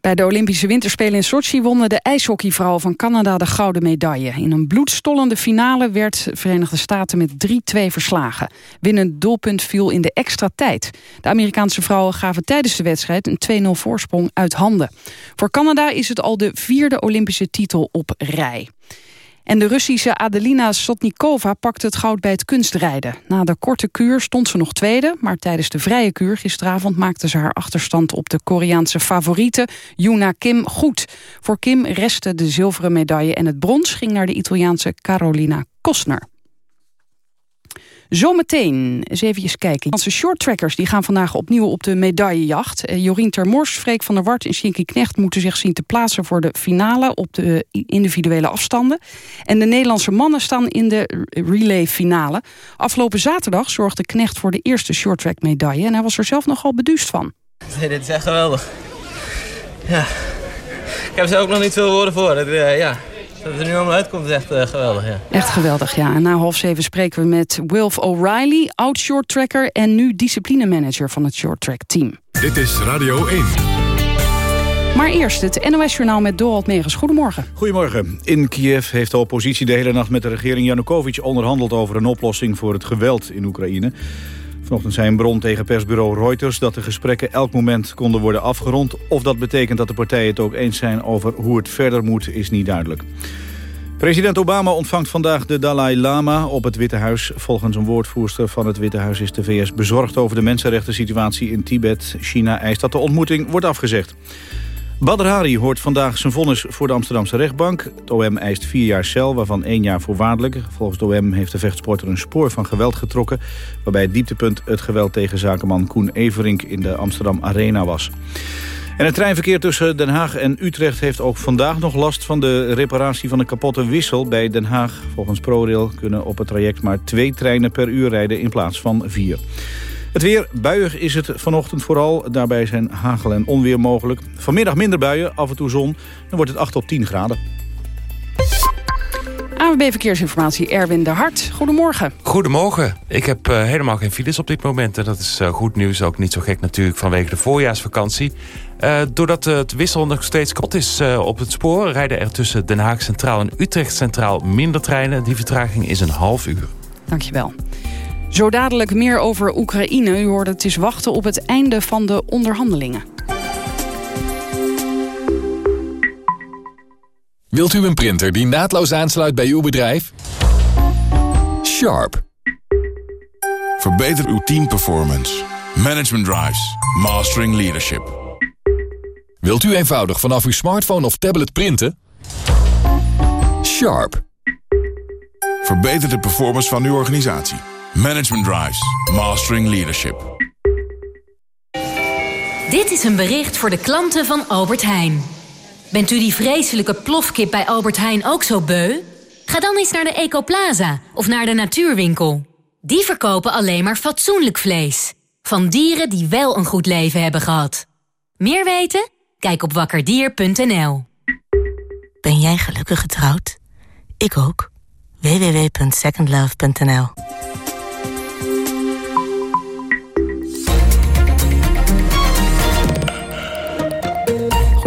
Bij de Olympische Winterspelen in Sochi wonnen de ijshockeyvrouwen van Canada de gouden medaille. In een bloedstollende finale werd Verenigde Staten met 3-2 verslagen. Winnend doelpunt viel in de extra tijd. De Amerikaanse vrouwen gaven tijdens de wedstrijd een 2-0 voorsprong uit handen. Voor Canada is het al de vierde Olympische titel op rij. En de Russische Adelina Sotnikova pakte het goud bij het kunstrijden. Na de korte kuur stond ze nog tweede, maar tijdens de vrije kuur gisteravond maakte ze haar achterstand op de Koreaanse favoriete Yuna Kim goed. Voor Kim restte de zilveren medaille en het brons ging naar de Italiaanse Carolina Kostner. Zometeen, eens even kijken. Onze shorttrackers die gaan vandaag opnieuw op de medaillejacht. Eh, Jorien Termors, Freek van der Wart en Shinky Knecht... moeten zich zien te plaatsen voor de finale op de individuele afstanden. En de Nederlandse mannen staan in de relay finale. Afgelopen zaterdag zorgde Knecht voor de eerste shorttrack medaille... en hij was er zelf nogal beduust van. Nee, dit is echt geweldig. Ja. Ik heb er ook nog niet veel woorden voor. Uh, ja. Dat het er nu allemaal uitkomt is echt uh, geweldig, ja. Echt geweldig, ja. En na half zeven spreken we met Wilf O'Reilly, oud shorttracker... en nu disciplinemanager van het shorttrack team. Dit is Radio 1. Maar eerst het NOS-journaal met Dorald Megens. Goedemorgen. Goedemorgen. In Kiev heeft de oppositie de hele nacht met de regering Janukovic onderhandeld over een oplossing voor het geweld in Oekraïne. Vanochtend zei een bron tegen persbureau Reuters dat de gesprekken elk moment konden worden afgerond. Of dat betekent dat de partijen het ook eens zijn over hoe het verder moet, is niet duidelijk. President Obama ontvangt vandaag de Dalai Lama op het Witte Huis. Volgens een woordvoerster van het Witte Huis is de VS bezorgd over de mensenrechten situatie in Tibet. China eist dat de ontmoeting wordt afgezegd. Badr Hari hoort vandaag zijn vonnis voor de Amsterdamse rechtbank. Het OM eist vier jaar cel, waarvan één jaar voorwaardelijk. Volgens de OM heeft de vechtsporter een spoor van geweld getrokken... waarbij het dieptepunt het geweld tegen zakenman Koen Everink in de Amsterdam Arena was. En het treinverkeer tussen Den Haag en Utrecht heeft ook vandaag nog last van de reparatie van een kapotte wissel bij Den Haag. Volgens ProRail kunnen op het traject maar twee treinen per uur rijden in plaats van vier. Het weer, buiig is het vanochtend vooral. Daarbij zijn hagel en onweer mogelijk. Vanmiddag minder buien, af en toe zon. Dan wordt het 8 tot 10 graden. AWB Verkeersinformatie, Erwin de Hart. Goedemorgen. Goedemorgen. Ik heb uh, helemaal geen files op dit moment. En dat is uh, goed nieuws. Ook niet zo gek natuurlijk vanwege de voorjaarsvakantie. Uh, doordat het wissel nog steeds kapot is op het spoor... rijden er tussen Den Haag Centraal en Utrecht Centraal minder treinen. Die vertraging is een half uur. Dankjewel. Zo dadelijk meer over Oekraïne. U hoorde het is wachten op het einde van de onderhandelingen. Wilt u een printer die naadloos aansluit bij uw bedrijf? Sharp. Verbeter uw teamperformance. Management Drives. Mastering Leadership. Wilt u eenvoudig vanaf uw smartphone of tablet printen? Sharp. Verbeter de performance van uw organisatie. Management Drives. Mastering Leadership. Dit is een bericht voor de klanten van Albert Heijn. Bent u die vreselijke plofkip bij Albert Heijn ook zo beu? Ga dan eens naar de Ecoplaza of naar de Natuurwinkel. Die verkopen alleen maar fatsoenlijk vlees. Van dieren die wel een goed leven hebben gehad. Meer weten? Kijk op wakkerdier.nl. Ben jij gelukkig getrouwd? Ik ook. www.secondlove.nl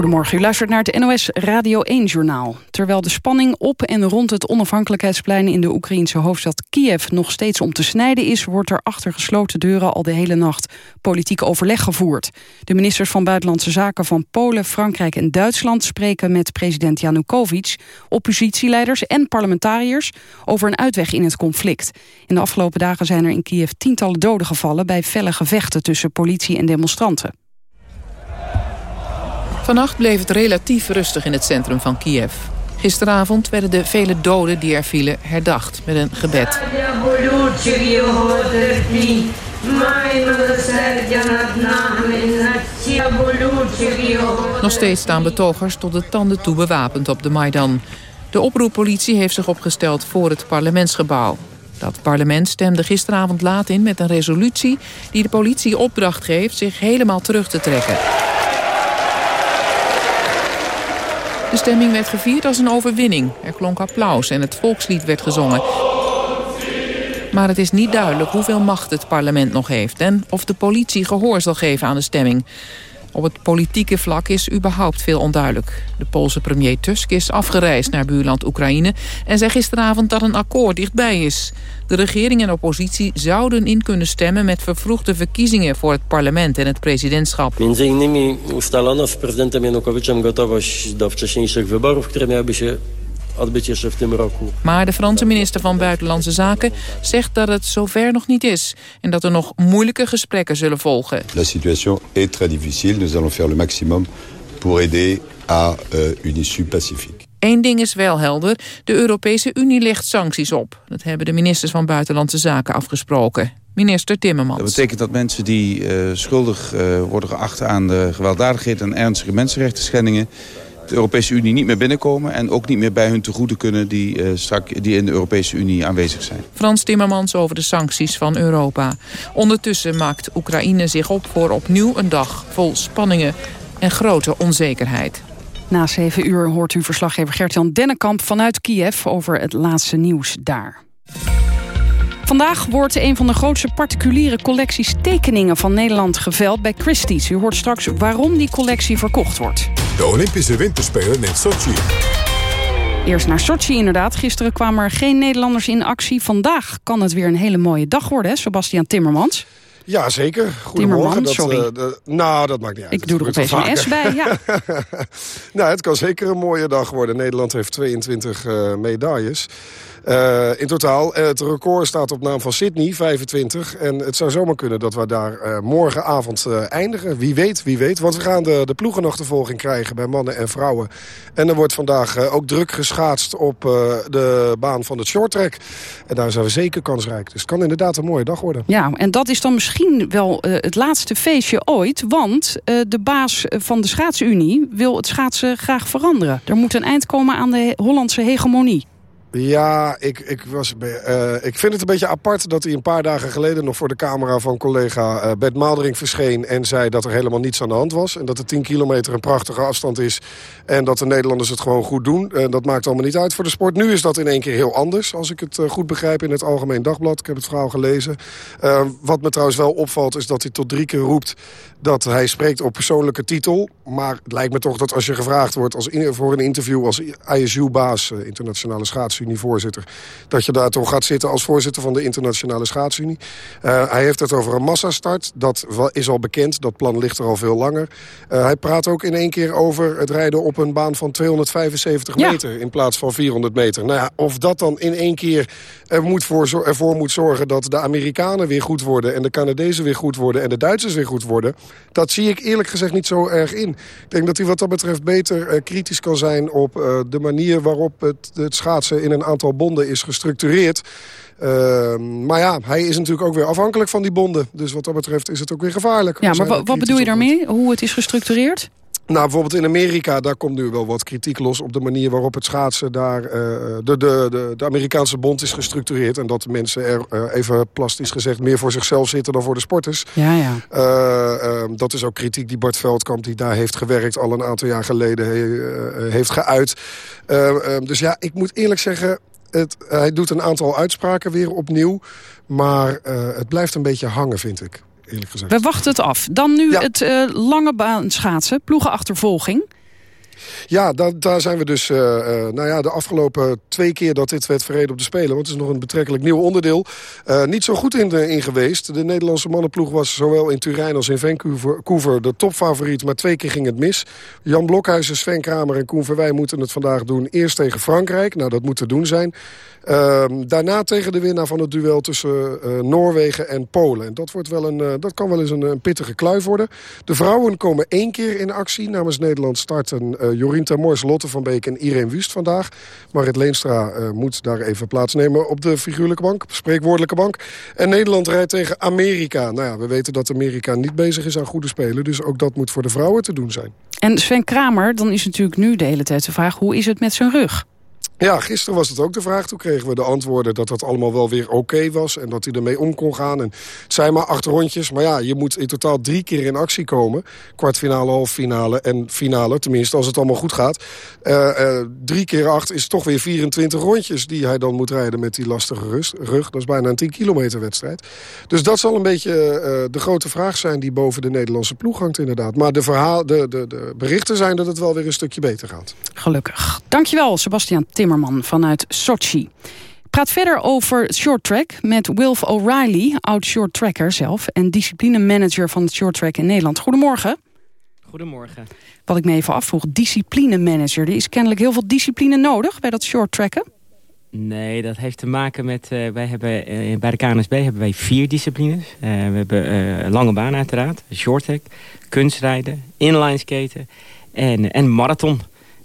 Goedemorgen, u luistert naar het NOS Radio 1-journaal. Terwijl de spanning op en rond het onafhankelijkheidsplein... in de Oekraïnse hoofdstad Kiev nog steeds om te snijden is... wordt er achter gesloten deuren al de hele nacht politiek overleg gevoerd. De ministers van Buitenlandse Zaken van Polen, Frankrijk en Duitsland... spreken met president Janukovic, oppositieleiders en parlementariërs... over een uitweg in het conflict. In de afgelopen dagen zijn er in Kiev tientallen doden gevallen... bij felle gevechten tussen politie en demonstranten. Vannacht bleef het relatief rustig in het centrum van Kiev. Gisteravond werden de vele doden die er vielen herdacht met een gebed. Nog steeds staan betogers tot de tanden toe bewapend op de Maidan. De oproeppolitie heeft zich opgesteld voor het parlementsgebouw. Dat parlement stemde gisteravond laat in met een resolutie... die de politie opdracht geeft zich helemaal terug te trekken. De stemming werd gevierd als een overwinning. Er klonk applaus en het volkslied werd gezongen. Maar het is niet duidelijk hoeveel macht het parlement nog heeft... en of de politie gehoor zal geven aan de stemming. Op het politieke vlak is überhaupt veel onduidelijk. De Poolse premier Tusk is afgereisd naar buurland Oekraïne... en zei gisteravond dat een akkoord dichtbij is. De regering en oppositie zouden in kunnen stemmen... met vervroegde verkiezingen voor het parlement en het presidentschap. Się odbyć jeszcze w tym roku. Maar de Franse minister van Buitenlandse Zaken zegt dat het zover nog niet is... en dat er nog moeilijke gesprekken zullen volgen. La situation est très difficile. Nous allons faire le maximum pour aider à euh, une issue pacifique. Eén ding is wel helder. De Europese Unie legt sancties op. Dat hebben de ministers van Buitenlandse Zaken afgesproken. Minister Timmermans. Dat betekent dat mensen die uh, schuldig uh, worden geacht aan de gewelddadigheid en ernstige mensenrechten schendingen de Europese Unie niet meer binnenkomen... en ook niet meer bij hun tegoeden kunnen die, uh, strak, die in de Europese Unie aanwezig zijn. Frans Timmermans over de sancties van Europa. Ondertussen maakt Oekraïne zich op voor opnieuw een dag vol spanningen en grote onzekerheid. Na zeven uur hoort u verslaggever Gert-Jan Dennekamp vanuit Kiev... over het laatste nieuws daar. Vandaag wordt een van de grootste particuliere collecties tekeningen van Nederland geveld bij Christie's. U hoort straks waarom die collectie verkocht wordt. De Olympische Winterspelen in Sochi. Eerst naar Sochi inderdaad. Gisteren kwamen er geen Nederlanders in actie. Vandaag kan het weer een hele mooie dag worden, hè, Sebastian Timmermans. Ja, zeker. Goedemorgen. Dat, sorry. Uh, de, nou, dat maakt niet uit. Ik doe er opeens een S bij, ja. nou, het kan zeker een mooie dag worden. Nederland heeft 22 uh, medailles. Uh, in totaal. Uh, het record staat op naam van Sydney, 25. En het zou zomaar kunnen dat we daar uh, morgenavond eindigen. Wie weet, wie weet. Want we gaan de, de ploegenachtervolging krijgen bij mannen en vrouwen. En er wordt vandaag ook druk geschaatst op de baan van het shorttrack. En daar zijn we zeker kansrijk. Dus het kan inderdaad een mooie dag worden. Ja, en dat is dan misschien wel het laatste feestje ooit. Want de baas van de schaatsunie wil het schaatsen graag veranderen. Er moet een eind komen aan de Hollandse hegemonie. Ja, ik, ik, was, uh, ik vind het een beetje apart dat hij een paar dagen geleden... nog voor de camera van collega uh, Bert Maldering verscheen... en zei dat er helemaal niets aan de hand was. En dat de 10 kilometer een prachtige afstand is. En dat de Nederlanders het gewoon goed doen. Uh, dat maakt allemaal niet uit voor de sport. Nu is dat in één keer heel anders, als ik het goed begrijp... in het Algemeen Dagblad. Ik heb het verhaal gelezen. wat me trouwens wel opvalt, is dat hij tot drie keer roept... dat hij spreekt op persoonlijke titel. Maar het lijkt me toch dat als je gevraagd wordt als voor een interview... als ISU-baas, internationale schaatsunie voorzitter dat je daar toch gaat zitten als voorzitter van de Internationale Schaatsunie. Hij heeft het over een massastart. Dat is al bekend. Dat plan ligt er al veel langer. Hij praat ook in één keer over het rijden op een baan van 275 Ja. meter... in plaats van 400 meter. Nou of dat dan in één keer er moet voor, ervoor moet zorgen... dat de Amerikanen weer goed worden... en de Canadezen weer goed worden... en de Duitsers weer goed worden... dat zie ik eerlijk gezegd niet zo erg in. Ik denk dat hij wat dat betreft beter kritisch kan zijn... op de manier waarop het, het schaatsen in een aantal bonden is gestructureerd. Ehm, maar ja, hij is natuurlijk ook weer afhankelijk van die bonden. Dus wat dat betreft is het ook weer gevaarlijk. Ja, maar wat bedoel je daarmee? Hoe het is gestructureerd? Nou, bijvoorbeeld in Amerika, daar komt nu wel wat kritiek los... op de manier waarop het schaatsen daar... Uh, de, de, de, de, Amerikaanse bond is gestructureerd... en dat de mensen er, uh, even plastisch gezegd... meer voor zichzelf zitten dan voor de sporters. Ja, ja. Uh, dat is ook kritiek die Bart Veldkamp, die daar heeft gewerkt... al een aantal jaar geleden he, heeft geuit. dus ja, ik moet eerlijk zeggen... Het, hij doet een aantal uitspraken weer opnieuw... maar het blijft een beetje hangen, vind ik. We wachten het af. Dan nu het uh, lange baan schaatsen, ploegenachtervolging. Ja, daar, daar zijn we dus uh, nou ja, de afgelopen twee keer dat dit werd verreden op de Spelen. Want het is nog een betrekkelijk nieuw onderdeel. Uh, niet zo goed in, in, geweest. De Nederlandse mannenploeg was zowel in Turijn als in Vancouver de topfavoriet. Maar twee keer ging het mis. Jan Blokhuizen, Sven Kramer en Koen Verwij moeten het vandaag doen. Eerst tegen Frankrijk. Nou, dat moet te doen zijn. Ehm, daarna tegen de winnaar van het duel tussen Noorwegen en Polen. En dat, wordt wel een, dat kan wel eens een, een, pittige kluif worden. De vrouwen komen één keer in actie. Namens Nederland starten uh, Jorien Lotte van Beek en Irene Wust vandaag. Marit Leenstra moet daar even plaatsnemen op de figuurlijke bank. Spreekwoordelijke bank. En Nederland rijdt tegen Amerika. Nou ja, we weten dat Amerika niet bezig is aan goede spelen. Dus ook dat moet voor de vrouwen te doen zijn. En Sven Kramer, dan is natuurlijk nu de hele tijd de vraag... hoe is het met zijn rug? Ja, gisteren was het ook de vraag. Toen kregen we de antwoorden dat dat allemaal wel weer oké was... en dat hij ermee om kon gaan. En het zijn maar acht rondjes. Maar ja, je moet in totaal drie keer in actie komen. Kwartfinale, halffinale en finale. Tenminste, als het allemaal goed gaat. Uh, uh, drie keer acht is toch weer 24 rondjes... die hij dan moet rijden met die lastige rug. Dat is bijna een 10 kilometer wedstrijd. Dus dat zal een beetje uh, de grote vraag zijn... die boven de Nederlandse ploeg hangt inderdaad. Maar de, verhaal, de, de, de berichten zijn dat het wel weer een stukje beter gaat. Gelukkig. Dankjewel, Sebastian Timmer vanuit Sochi. Praat verder over short track met Wilf O'Reilly, oud short tracker zelf... en disciplinemanager van het short track in Nederland. Goedemorgen. Goedemorgen. Wat ik me even afvroeg, disciplinemanager. Er is kennelijk heel veel discipline nodig bij dat short tracken. Nee, dat heeft te maken met... Uh, wij hebben, uh, bij de KNSB hebben wij vier disciplines. Uh, we hebben lange baan uiteraard, short track, kunstrijden, inline skaten en, en marathon.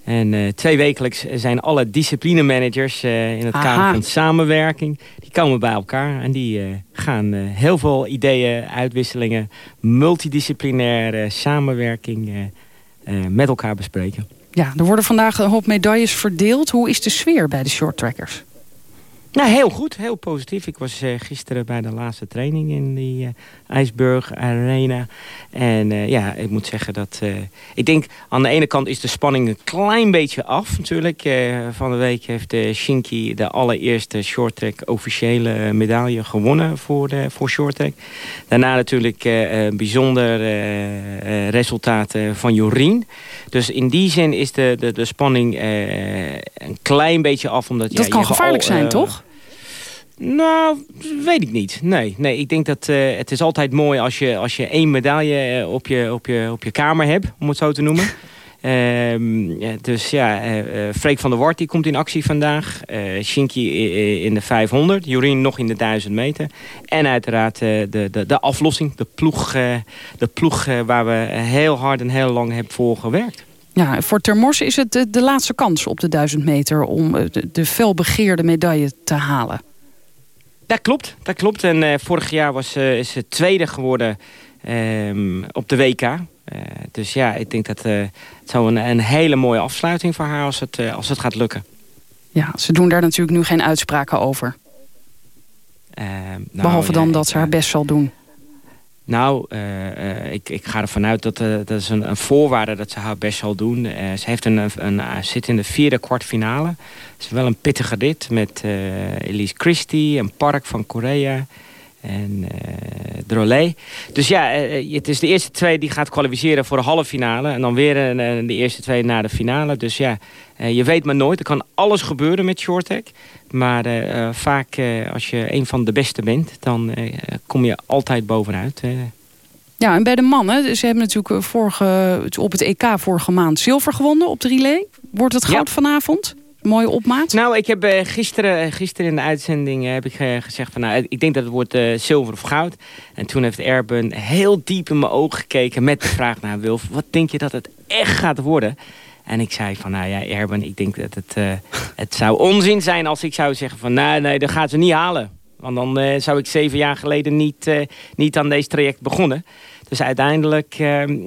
En uh, twee wekelijks zijn alle disciplinemanagers uh, in het Aha. kader van samenwerking. Die komen bij elkaar en die uh, gaan heel veel ideeën, uitwisselingen... multidisciplinaire samenwerking met elkaar bespreken. Ja, er worden vandaag een hoop medailles verdeeld. Hoe is de sfeer bij de shorttrackers? Nou, heel goed. Heel positief. Ik was uh, gisteren bij de laatste training in die uh, IJsburg Arena. En uh, ja, ik moet zeggen dat... ik denk, aan de ene kant is de spanning een klein beetje af natuurlijk. van de week heeft Shinky de allereerste shorttrack officiële medaille gewonnen voor, de, voor shorttrack. Daarna natuurlijk bijzonder resultaat van Jorien. Dus in die zin is de, de, de spanning een klein beetje af. Omdat, dat ja, kan gevaarlijk al, zijn, toch? Nou, weet ik niet. Nee, nee ik denk dat uh, het is altijd mooi als je, als je één medaille op je, op, je, op je kamer hebt, om het zo te noemen. Ja, dus ja, uh, Freek van der Wart die komt in actie vandaag. Uh, Shinky in de 500. Jorien nog in de 1000 meter. En uiteraard de, de, de aflossing. De ploeg, de ploeg waar we heel hard en heel lang hebben voor gewerkt. Ja, voor Termors is het de, de laatste kans op de 1000 meter... om de, de felbegeerde medaille te halen. Dat klopt, dat klopt. En uh, vorig jaar was, uh, is ze tweede geworden um, op de WK. Uh, dus ja, ik denk dat het zou een, een, hele mooie afsluiting voor haar als het, als het gaat lukken. Ja, ze doen daar natuurlijk nu geen uitspraken over. Nou, Behalve dan dat ze haar best zal doen. Nou, uh, uh, ik, ik, ga ervan uit dat uh, dat is een, een, voorwaarde dat ze haar best zal doen. ze heeft een, een, zit in de vierde kwartfinale. Het is wel een pittige rit met Elise Christie, een Park van Korea en Drolet. Dus ja, het is de eerste twee die gaat kwalificeren voor de halve finale. En dan weer de eerste twee naar de finale. Dus ja, je weet maar nooit. Er kan alles gebeuren met shorttrack. Maar uh, vaak uh, als je een van de beste bent, dan uh, kom je altijd bovenuit. Ja, en bij de mannen, ze hebben natuurlijk vorige, op het EK vorige maand zilver gewonnen op de relay. Wordt het goud ja. vanavond? Mooie opmaat? Nou, ik heb gisteren, gisteren in de uitzending heb ik gezegd van nou, ik denk dat het wordt zilver of goud. En toen heeft Erben heel diep in mijn ogen gekeken met de vraag naar nou, Wilf, wat denk je dat het echt gaat worden? En ik zei van, nou ja, Erben, ik denk dat het, uh, het zou onzin zijn als ik zou zeggen van, nee, nee, dat gaat ze niet halen. Want dan zou ik zeven jaar geleden niet, niet aan deze traject begonnen. Dus uiteindelijk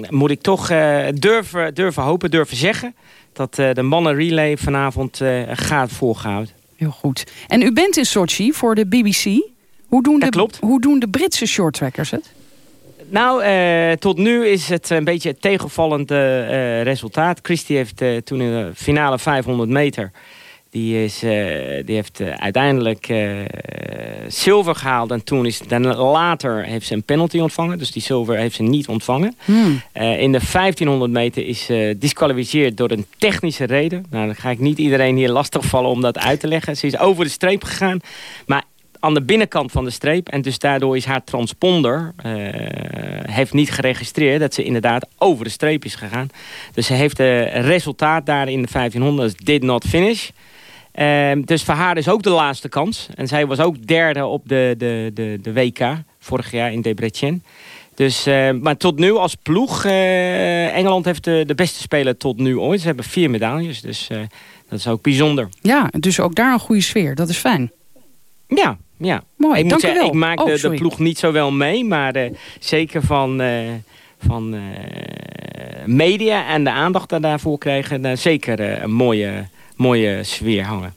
moet ik toch durven, durven hopen, durven zeggen... dat de mannen relay vanavond gaat voorgehouden. Heel goed. En u bent in Sochi voor de BBC. Hoe doen, dat de, klopt. hoe doen de Britse shorttrackers het? Nou, tot nu is het een beetje het tegenvallende resultaat. Christie heeft toen in de finale 500 meter... die, is, die heeft uiteindelijk zilver gehaald. En toen is dan later heeft ze een penalty ontvangen. Dus die zilver heeft ze niet ontvangen. Hmm. in de 1500 meter is ze disqualificeerd door een technische reden. Nou, dan ga ik niet iedereen hier lastigvallen om dat uit te leggen. Ze is over de streep gegaan. Maar aan de binnenkant van de streep. En dus daardoor is haar transponder... Uh, heeft niet geregistreerd dat ze inderdaad over de streep is gegaan. Dus ze heeft een resultaat daar in de 1500 did not finish. Uh, dus voor haar is ook de laatste kans. En zij was ook derde op de, de, de, de WK vorig jaar in Debrecen. Dus, uh, maar tot nu als ploeg, uh, Engeland heeft de, de beste speler tot nu ooit. Ze hebben vier medailles, dus uh, dat is ook bijzonder. Ja, dus ook daar een goede sfeer, dat is fijn. Ja, ja. Mooi, ik, moet zeggen, ik maak oh, de, de, ploeg niet zo wel mee, maar uh, zeker van, van media en de aandacht daarvoor krijgen, zeker een mooie, mooie sfeer hangen.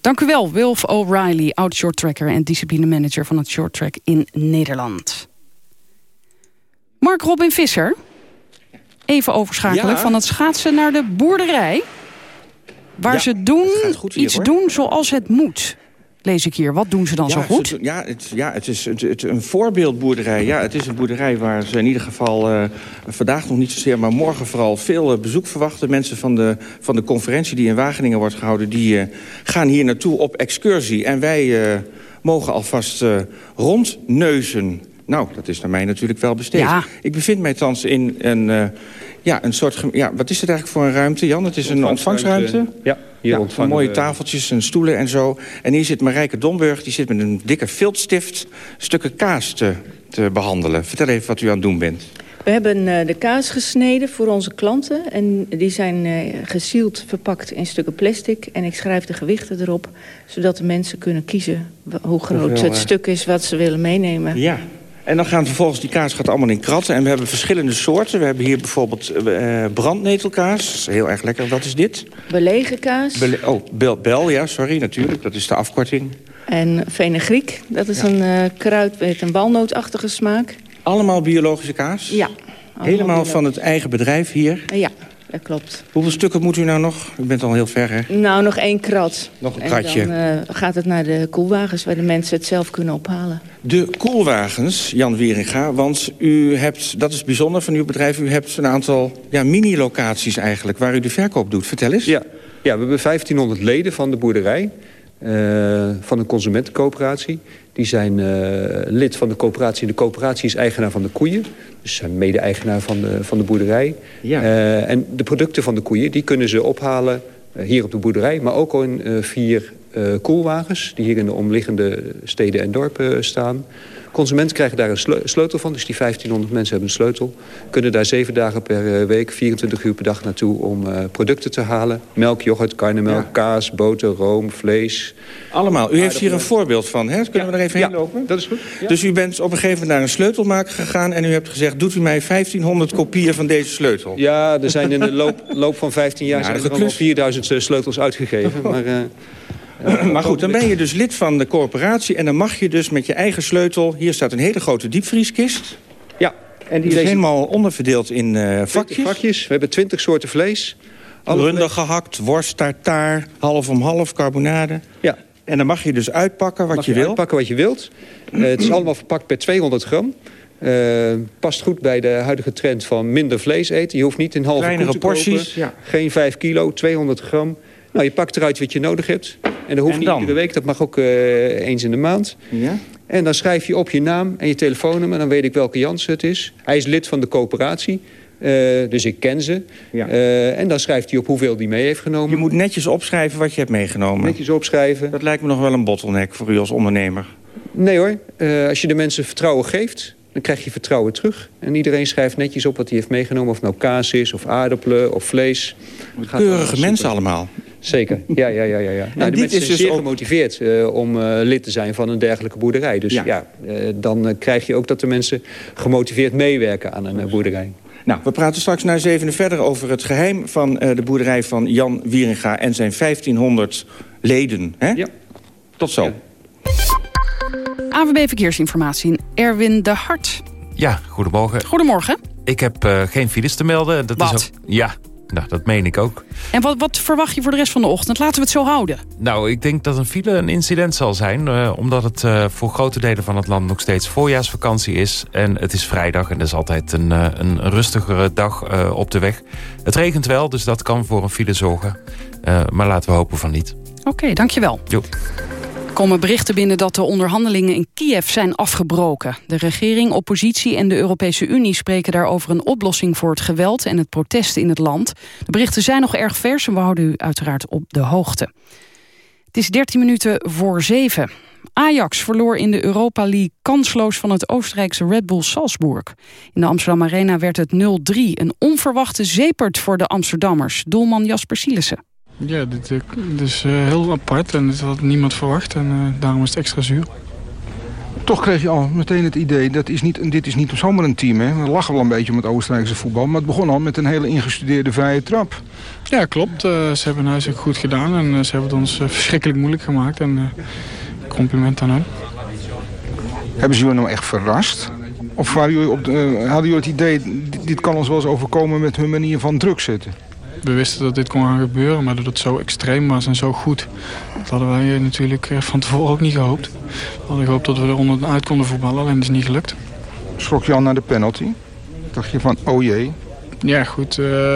Dank u wel, Wilf O'Reilly, oud shorttracker en disciplinemanager van het shorttrack in Nederland. Mark Robin Visser, even overschakelen ja. van het schaatsen naar de boerderij. Waar ja, ze doen, hier, iets hoor. doen zoals het moet lees ik hier. Wat doen ze dan ja, zo goed? Ze, ja, het, ja, het is het, het, een voorbeeldboerderij. Ja, het is een boerderij waar ze in ieder geval uh, vandaag nog niet zozeer... maar morgen vooral veel uh, bezoek verwachten. Mensen van de, van de conferentie die in Wageningen wordt gehouden... die uh, gaan hier naartoe op excursie. En wij mogen alvast rondneuzen. Nou, dat is naar mij natuurlijk wel besteed. Ja. Ik bevind mij thans in een... ja, een soort... Ja, wat is het eigenlijk voor een ruimte, Jan? Het is een ontvangstruimte. Ja, hier ja, ontvangen mooie we- tafeltjes en stoelen en zo. En hier zit Marijke Domburg, die zit met een dikke viltstift... stukken kaas te, te behandelen. Vertel even wat u aan het doen bent. We hebben eh, de kaas gesneden voor onze klanten. En die zijn eh gesield verpakt in stukken plastic. En ik schrijf de gewichten erop. Zodat de mensen kunnen kiezen hoe groot Hoeveel, het eh, stuk is wat ze willen meenemen. Ja. En dan gaan vervolgens, die kaas gaat allemaal in kratten. En we hebben verschillende soorten. We hebben hier bijvoorbeeld eh, brandnetelkaas. Dat is heel erg lekker. Wat is dit? Belegen kaas Bele- oh, bel, bel, ja, sorry, natuurlijk. Dat is de afkorting. en fenugreek. Dat is een eh, kruid met een walnootachtige smaak. Allemaal biologische kaas? Ja. Helemaal van het eigen bedrijf hier? Ja, dat klopt. Hoeveel stukken moet u nou nog? U bent al heel ver, hè? Nou, nog één krat. Nog een en kratje. dan eh, gaat het naar de koelwagens waar de mensen het zelf kunnen ophalen. De koelwagens, Jan Wieringa, want u hebt, dat is bijzonder van uw bedrijf... u hebt een aantal ja, mini-locaties eigenlijk waar u de verkoop doet. Vertel eens. Ja, ja, we hebben 1500 leden van de boerderij. Eh, van een consumentencoöperatie. Die zijn eh, lid van de coöperatie. De coöperatie is eigenaar van de koeien. Dus zijn mede-eigenaar van de, van de boerderij. Ja. Eh, en de producten van de koeien die kunnen ze ophalen hier op de boerderij. Maar ook al in vier koelwagens die hier in de omliggende steden en dorpen staan. Consumenten krijgen daar een sleu- sleutel van. Dus die 1500 mensen hebben een sleutel. Kunnen daar zeven dagen per eh, week, 24 uur per dag naartoe om eh, producten te halen. Melk, yoghurt, karnemelk, kaas, boter, room, vlees. Allemaal. U heeft hier een voorbeeld van, hè? Kunnen we er even heen lopen? dat is goed. Dus u bent op een gegeven moment naar een sleutelmaker gegaan... en u hebt gezegd, doet u mij 1500 kopieën van deze sleutel? Ja, er zijn in de loop, loop van 15 jaar zijn Aardige er al klus. 4000 sleutels uitgegeven. Maar, eh, maar goed, dan ben je dus lid van de corporatie... en dan mag je dus met je eigen sleutel... hier staat een hele grote diepvrieskist. Ja. En die is helemaal onderverdeeld in eh, vakjes. vakjes. We hebben 20 soorten vlees. Runder gehakt, worst, tartaar, half om half, carbonade. Ja. En dan mag je dus uitpakken wat Mag je wil. uitpakken wat je wilt. Eh, het is allemaal verpakt per 200 gram. Eh, past goed bij de huidige trend van minder vlees eten. Je hoeft niet een halve Kleinere koe te porties, kopen. ja. Geen 5 kilo, 200 gram. Nou, je pakt eruit wat je nodig hebt. En dat hoeft En niet iedere week. Dat mag ook eh, eens in de maand. Ja? En dan schrijf je op je naam en je telefoonnummer. Dan weet ik welke Jansen het is. Hij is lid van de coöperatie. eh, dus ik ken ze. Ja. Eh, en dan schrijft hij op hoeveel hij mee heeft genomen. Je moet netjes opschrijven wat je hebt meegenomen. Netjes opschrijven. Dat lijkt me nog wel een bottleneck voor u als ondernemer. Nee hoor, als je de mensen vertrouwen geeft... dan krijg je vertrouwen terug. En iedereen schrijft netjes op wat hij heeft meegenomen. Of nou kaas is, of aardappelen, of vlees. Keurige mensen allemaal. Zeker, ja, ja, ja. ja, ja. Nou, de dit mensen is zijn dus zeer ook- gemotiveerd eh, om eh, lid te zijn van een dergelijke boerderij. Dus ja, eh, dan krijg je ook dat de mensen gemotiveerd meewerken aan een boerderij. Nou, we praten straks naar zevenen verder over het geheim van de boerderij van Jan Wieringa en zijn 1500 leden. Hè? Ja. Tot zo. AWB Verkeersinformatie. Erwin de Hart. Ja, goedemorgen. Goedemorgen. Ik heb eh, geen files te melden. Dat Wat? Is ook, ja, nou, dat meen ik ook. En wat, wat verwacht je voor de rest van de ochtend? Laten we het zo houden. Nou, ik denk dat een file een incident zal zijn. eh, omdat het eh, voor grote delen van het land nog steeds voorjaarsvakantie is. En het is vrijdag en dat is altijd een, een rustigere dag op de weg. Het regent wel, dus dat kan voor een file zorgen. Maar laten we hopen van niet. Oké, dankjewel. Jo. Komen berichten binnen dat de onderhandelingen in Kiev zijn afgebroken. De regering, oppositie en de Europese Unie spreken daarover een oplossing voor het geweld en het protest in het land. De berichten zijn nog erg vers en we houden u uiteraard op de hoogte. Het is 13 minuten voor 7. Ajax verloor in de Europa League kansloos van het Oostenrijkse Red Bull Salzburg. In de Amsterdam Arena werd het 0-3. Een onverwachte zeepert voor de Amsterdammers. Doelman Jasper Sielissen. Ja, dit, eh, dit is eh, heel apart en dit had niemand verwacht. En eh, daarom is het extra zuur. Toch kreeg je al meteen het idee, dat is niet, dit is niet zomaar een team. Hè? We lachen wel een beetje om het Oostenrijkse voetbal. Maar het begon al met een hele ingestudeerde vrije trap. Ja, klopt. Ze hebben huis ook goed gedaan en ze hebben het ons verschrikkelijk moeilijk gemaakt. En compliment aan hen. Hebben ze jullie nou echt verrast? Of waren jullie op de, hadden jullie het idee, dit, dit kan ons wel eens overkomen met hun manier van druk zetten? We wisten dat dit kon gaan gebeuren, maar dat het zo extreem was en zo goed. Dat hadden wij natuurlijk eh, van tevoren ook niet gehoopt. We hadden gehoopt dat we er onderuit konden voetballen, alleen dat is niet gelukt. Schrok je al naar de penalty? Dacht je van, oh jee. Ja, goed. eh,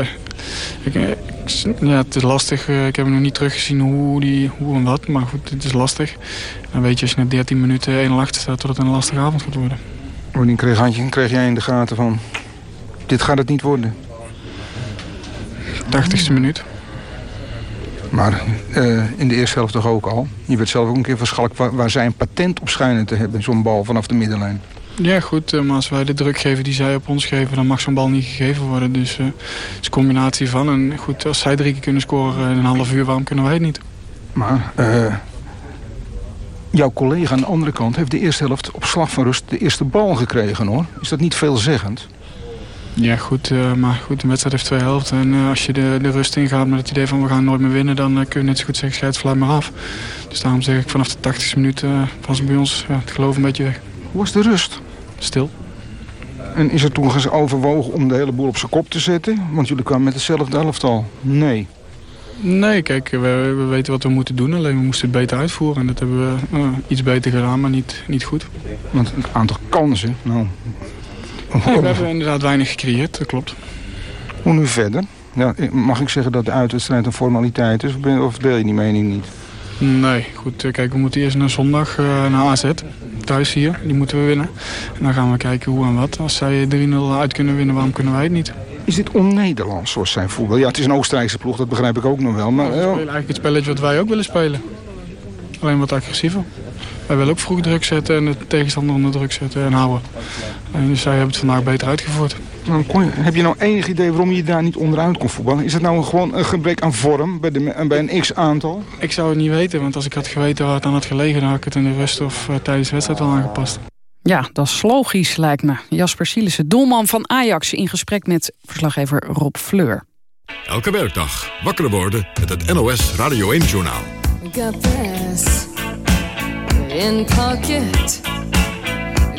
ik, eh, ik ja, het is lastig. ik heb nog niet teruggezien hoe, die, hoe en wat. Maar goed, het is lastig. Dan weet je als je na 13 minuten 1 achter staat... dat het een lastige avond gaat worden. Wanneer kreeg, kreeg jij in de gaten van, dit gaat het niet worden? 80ste minuut. Maar eh, in de eerste helft toch ook al. Je werd zelf ook een keer verschalkt waar, waar zij een patent op schijnen te hebben. Zo'n bal vanaf de middenlijn. Ja, goed. eh, maar als wij de druk geven die zij op ons geven... dan mag zo'n bal niet gegeven worden. Dus eh, het is een combinatie van. En goed, als zij drie keer kunnen scoren in een half uur... waarom kunnen wij het niet? Maar eh, jouw collega aan de andere kant heeft de eerste helft op slag van rust de eerste bal gekregen hoor. Is dat niet veelzeggend? Ja, goed. eh, maar goed, een wedstrijd heeft twee helften. En eh, als je de, de rust ingaat met het idee van we gaan nooit meer winnen... dan eh, kun je net zo goed zeggen, scheids, fluit maar af. Dus daarom zeg ik vanaf de 80ste minuut was bij ons ja, het geloof een beetje weg. Hoe was de rust? Stil. En is er toen eens overwogen om de hele boel op zijn kop te zetten? Want jullie kwamen met hetzelfde elftal. Nee. Nee, kijk, we, we weten wat we moeten doen. Alleen we moesten het beter uitvoeren. En dat hebben we iets beter gedaan, maar niet, niet goed. Want het aantal kansen, nou... Nee, we hebben inderdaad weinig gecreëerd, dat klopt. Hoe nu verder? Ja, mag ik zeggen dat de uitwedstrijd een formaliteit is? Of deel je die mening niet? Nee, goed. eh, Kijk, we moeten eerst naar zondag eh, naar AZ. Thuis hier. Die moeten we winnen. En dan gaan we kijken hoe en wat. Als zij 3-0 uit kunnen winnen, waarom kunnen wij het niet? Is dit on-Nederlands, zoals zijn voetbal? Ja, het is een Oostenrijkse ploeg, dat begrijp ik ook nog wel. Maar, We spelen eigenlijk het spelletje wat wij ook willen spelen. Alleen wat agressiever. Wij willen ook vroeg druk zetten en de tegenstander onder druk zetten en houden. En dus zij hebben het vandaag beter uitgevoerd. nou, kon je- heb je nou enig idee waarom je daar niet onderuit kon voetballen? Is het nou gewoon een gebrek aan vorm bij, de, bij een x-aantal? Ik zou het niet weten, want als ik had geweten waar het aan had gelegen... dan had ik het in de rust of eh, tijdens de wedstrijd al aangepast. Ja, dat is logisch, lijkt me. Jasper Sielissen, doelman van Ajax... in gesprek met verslaggever Rob Fleur. Elke werkdag wakker worden met het NOS Radio 1-journaal. In pocket.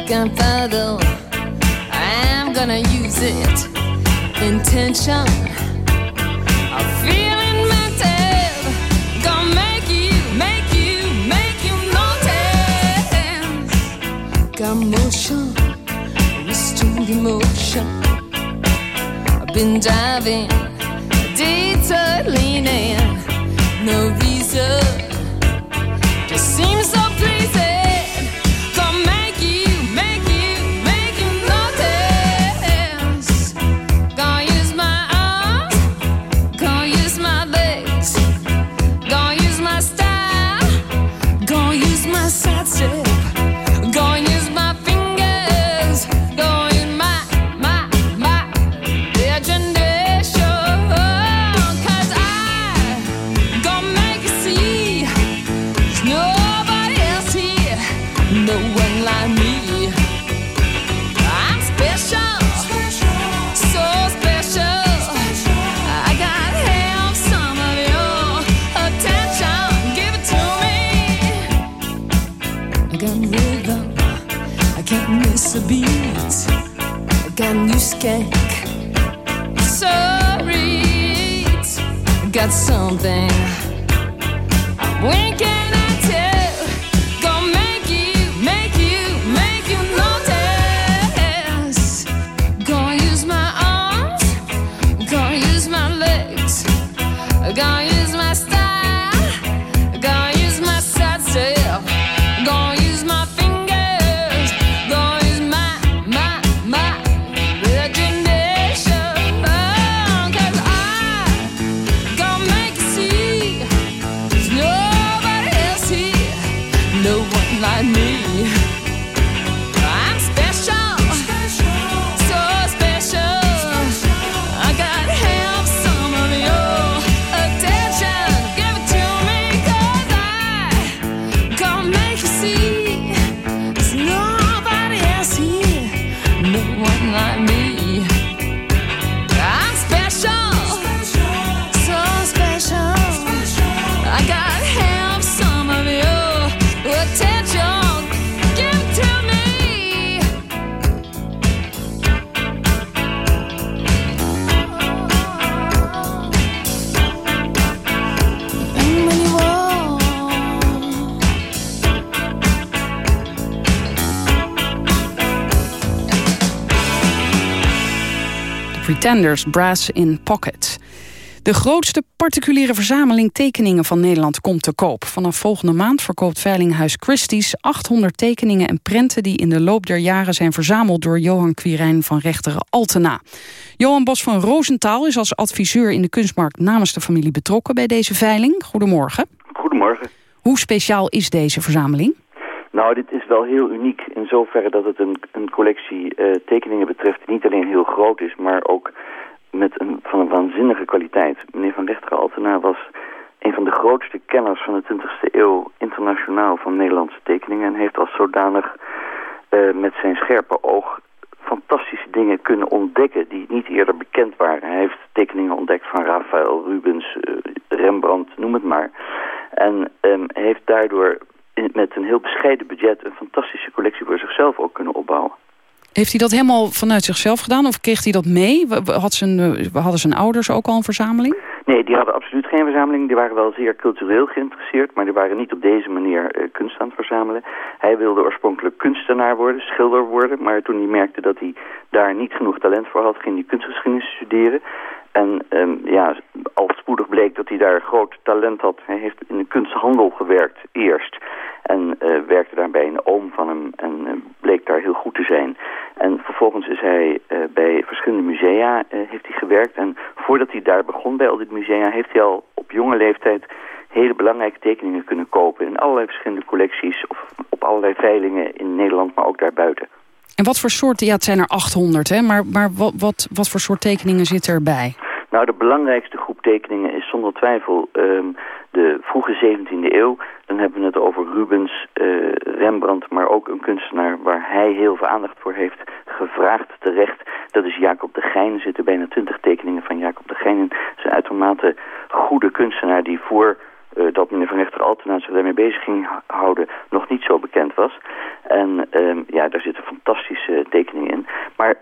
Gunpowder. I'm gonna use it. Intention. I'm feeling mental. Gonna make you, make you, make you notice. Got motion. Restrained emotion. I've been diving. Leaning. No reason. Pretenders Brass in Pocket. De grootste particuliere verzameling tekeningen van Nederland komt te koop. Vanaf volgende maand verkoopt Veilinghuis Christie's 800 tekeningen en prenten... die in de loop der jaren zijn verzameld door Johan Quirijn van Rechteren Altena. Johan Bos van Roosentaal is als adviseur in de kunstmarkt namens de familie betrokken bij deze veiling. Goedemorgen. Goedemorgen. Hoe speciaal is deze verzameling? Nou, dit is wel heel uniek in zoverre dat het een, een collectie eh, tekeningen betreft die niet alleen heel groot is, maar ook met een, van een waanzinnige kwaliteit. Meneer Van Rechteren Altena was een van de grootste kenners van de 20e eeuw internationaal van Nederlandse tekeningen en heeft als zodanig eh, met zijn scherpe oog fantastische dingen kunnen ontdekken die niet eerder bekend waren. Hij heeft tekeningen ontdekt van Raphaël, Rubens, eh, Rembrandt, noem het maar. En ehm, heeft daardoor met een heel bescheiden budget een fantastische collectie voor zichzelf ook kunnen opbouwen. Heeft hij dat helemaal vanuit zichzelf gedaan of kreeg hij dat mee? Had zijn, eh, hadden zijn ouders ook al een verzameling? Nee, die hadden absoluut geen verzameling. Die waren wel zeer cultureel geïnteresseerd, maar die waren niet op deze manier eh, kunst aan het verzamelen. Hij wilde oorspronkelijk kunstenaar worden, schilder worden, maar toen hij merkte dat hij daar niet genoeg talent voor had, ging hij kunstgeschiedenis studeren. En ehm, ja, al spoedig bleek dat hij daar groot talent had. Hij heeft in de kunsthandel gewerkt eerst. En eh, werkte daarbij een oom van hem en eh, bleek daar heel goed te zijn. En vervolgens is hij eh, bij verschillende musea heeft hij gewerkt. En voordat hij daar begon bij al dit musea, heeft hij al op jonge leeftijd hele belangrijke tekeningen kunnen kopen. In allerlei verschillende collecties of op allerlei veilingen in Nederland, maar ook daarbuiten. En wat voor soorten, ja het zijn er 800 hè, maar, maar wat, wat, wat voor soort tekeningen zitten erbij? Nou, de belangrijkste groep tekeningen is zonder twijfel ehm, de vroege 17e eeuw. Dan hebben we het over Rubens, eh, Rembrandt, maar ook een kunstenaar waar hij heel veel aandacht voor heeft gevraagd terecht. Dat is Jacob de Gein. Er zitten bijna 20 tekeningen van Jacob de Gein in. Een uitermate goede kunstenaar die voor eh, dat meneer Van Rechter Altena zich daarmee bezig ging houden, nog niet zo bekend was. En ehm, ja, daar zitten fantastische tekeningen in. Maar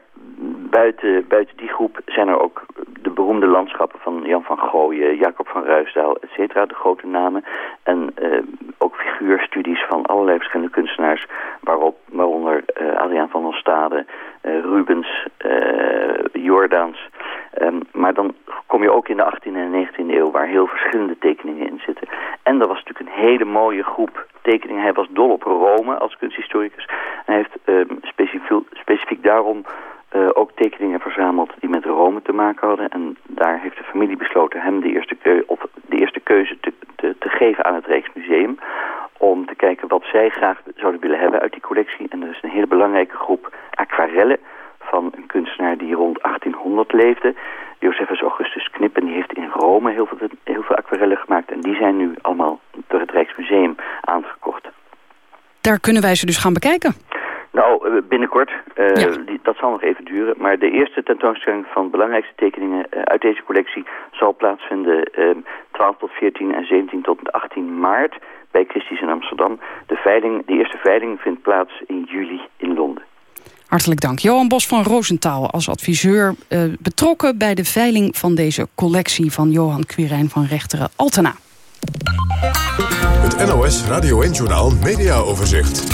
buiten, buiten die groep zijn er ook beroemde landschappen van Jan van Gooien, Jacob van Ruisdaal, et de grote namen. En eh, ook figuurstudies van allerlei verschillende kunstenaars, waarop, waaronder eh, Adriaan van der Stade, eh, Rubens, Jordaans. Ehm, maar dan kom je ook in de 18e en 19e eeuw waar heel verschillende tekeningen in zitten. En er was natuurlijk een hele mooie groep tekeningen. Hij was dol op Rome als kunsthistoricus. Hij heeft ehm, specifiek, specifiek daarom ook tekeningen verzameld die met Te maken hadden. En daar heeft de familie besloten hem de eerste, keu of de eerste keuze te, te, geven aan het Rijksmuseum. Om te kijken wat zij graag zouden willen hebben uit die collectie. En er is een hele belangrijke groep aquarellen van een kunstenaar die rond 1800 leefde. Josephus Augustus Knip. En die heeft in Rome heel veel, heel veel aquarellen gemaakt. En die zijn nu allemaal door het Rijksmuseum aangekocht. Daar kunnen wij ze dus gaan bekijken. Nou, eh, binnenkort. eh, die, dat zal nog even duren. Maar de eerste tentoonstelling van belangrijkste tekeningen eh, uit deze collectie zal plaatsvinden eh, 12 tot 14 en 17 tot 18 maart bij Christie's in Amsterdam. De, veiling, de eerste veiling vindt plaats in juli in Londen. Hartelijk dank. Johan Bos van Roosentaal als adviseur eh, betrokken... bij de veiling van deze collectie van Johan Quirijn van Rechteren Altena. Het NOS Radio 1-journaal Media Overzicht.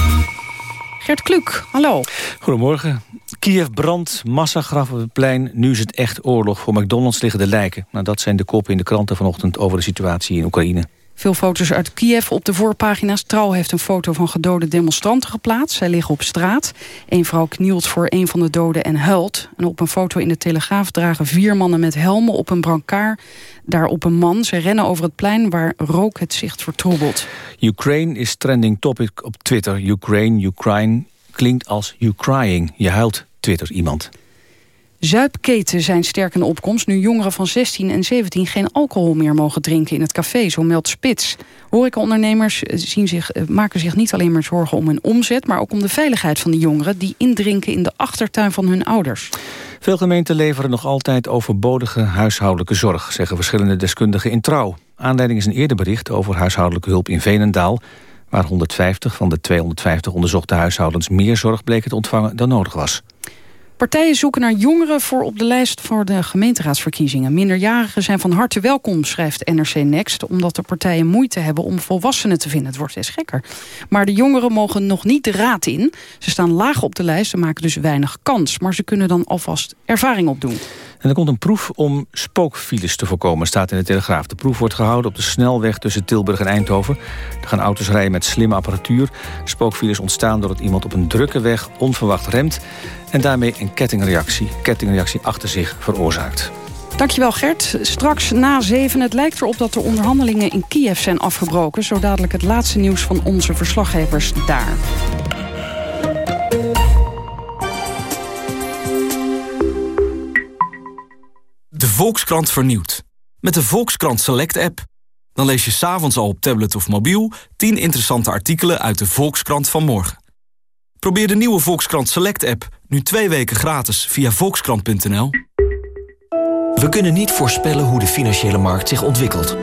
Gert Kluk, hallo. Goedemorgen. Kiev brandt, massagraf op het plein. Nu is het echt oorlog. Voor McDonald's liggen de lijken. Nou, dat zijn de koppen in de kranten vanochtend over de situatie in Oekraïne. Veel foto's uit Kiev op de voorpagina's. Trouw heeft een foto van gedode demonstranten geplaatst. Zij liggen op straat. Een vrouw knielt voor een van de doden en huilt. En op een foto in de Telegraaf dragen vier mannen met helmen op een brancard. Daarop een man. Ze rennen over het plein waar rook het zicht vertroebelt. Ukraine is trending topic op Twitter. Ukraine, Ukraine klinkt als you crying. Je huilt, twittert iemand. Zuipketen zijn sterk in opkomst nu jongeren van 16 en 17 geen alcohol meer mogen drinken in het café, zo meldt Spits. Horecaondernemers eh, zien zich, eh, maken zich niet alleen maar zorgen om hun omzet, maar ook om de veiligheid van de jongeren die indrinken in de achtertuin van hun ouders. Veel gemeenten leveren nog altijd overbodige huishoudelijke zorg, zeggen verschillende deskundigen in Trouw. Aanleiding is een eerder bericht over huishoudelijke hulp in Veenendaal, waar 150 van de 250 onderzochte huishoudens meer zorg bleken te ontvangen dan nodig was. Partijen zoeken naar jongeren voor op de lijst voor de gemeenteraadsverkiezingen. Minderjarigen zijn van harte welkom, schrijft NRC Next... omdat de partijen moeite hebben om volwassenen te vinden. Het wordt steeds gekker. Maar de jongeren mogen nog niet de raad in. Ze staan laag op de lijst en maken dus weinig kans. Maar ze kunnen dan alvast ervaring opdoen. En er komt een proef om spookfiles te voorkomen, staat in de Telegraaf. De proef wordt gehouden op de snelweg tussen Tilburg en Eindhoven. Er gaan auto's rijden met slimme apparatuur. Spookfiles ontstaan doordat iemand op een drukke weg onverwacht remt... en daarmee een kettingreactie, kettingreactie achter zich veroorzaakt. Dankjewel Gert. Straks na zeven. Het lijkt erop dat de onderhandelingen in Kiev zijn afgebroken. Zo dadelijk het laatste nieuws van onze verslaggevers daar. Volkskrant vernieuwd. Met de Volkskrant Select-app. Dan lees je s'avonds al op tablet of mobiel... 10 interessante artikelen uit de Volkskrant van morgen. Probeer de nieuwe Volkskrant Select-app nu twee weken gratis via volkskrant.nl. We kunnen niet voorspellen hoe de financiële markt zich ontwikkelt.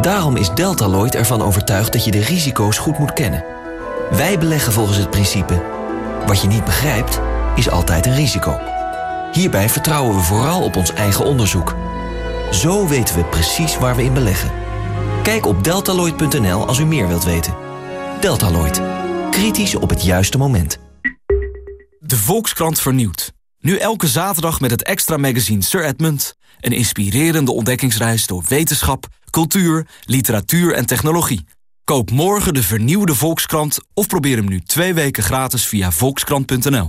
Daarom is Deltaloid ervan overtuigd dat je de risico's goed moet kennen. Wij beleggen volgens het principe... wat je niet begrijpt, is altijd een risico. Hierbij vertrouwen we vooral op ons eigen onderzoek. Zo weten we precies waar we in beleggen. Kijk op deltaloid.nl als u meer wilt weten. Deltaloid. Kritisch op het juiste moment. De Volkskrant vernieuwd. Nu elke zaterdag met het extra magazine Sir Edmund. Een inspirerende ontdekkingsreis door wetenschap, cultuur, literatuur en technologie. Koop morgen de vernieuwde Volkskrant of probeer hem nu twee weken gratis via volkskrant.nl.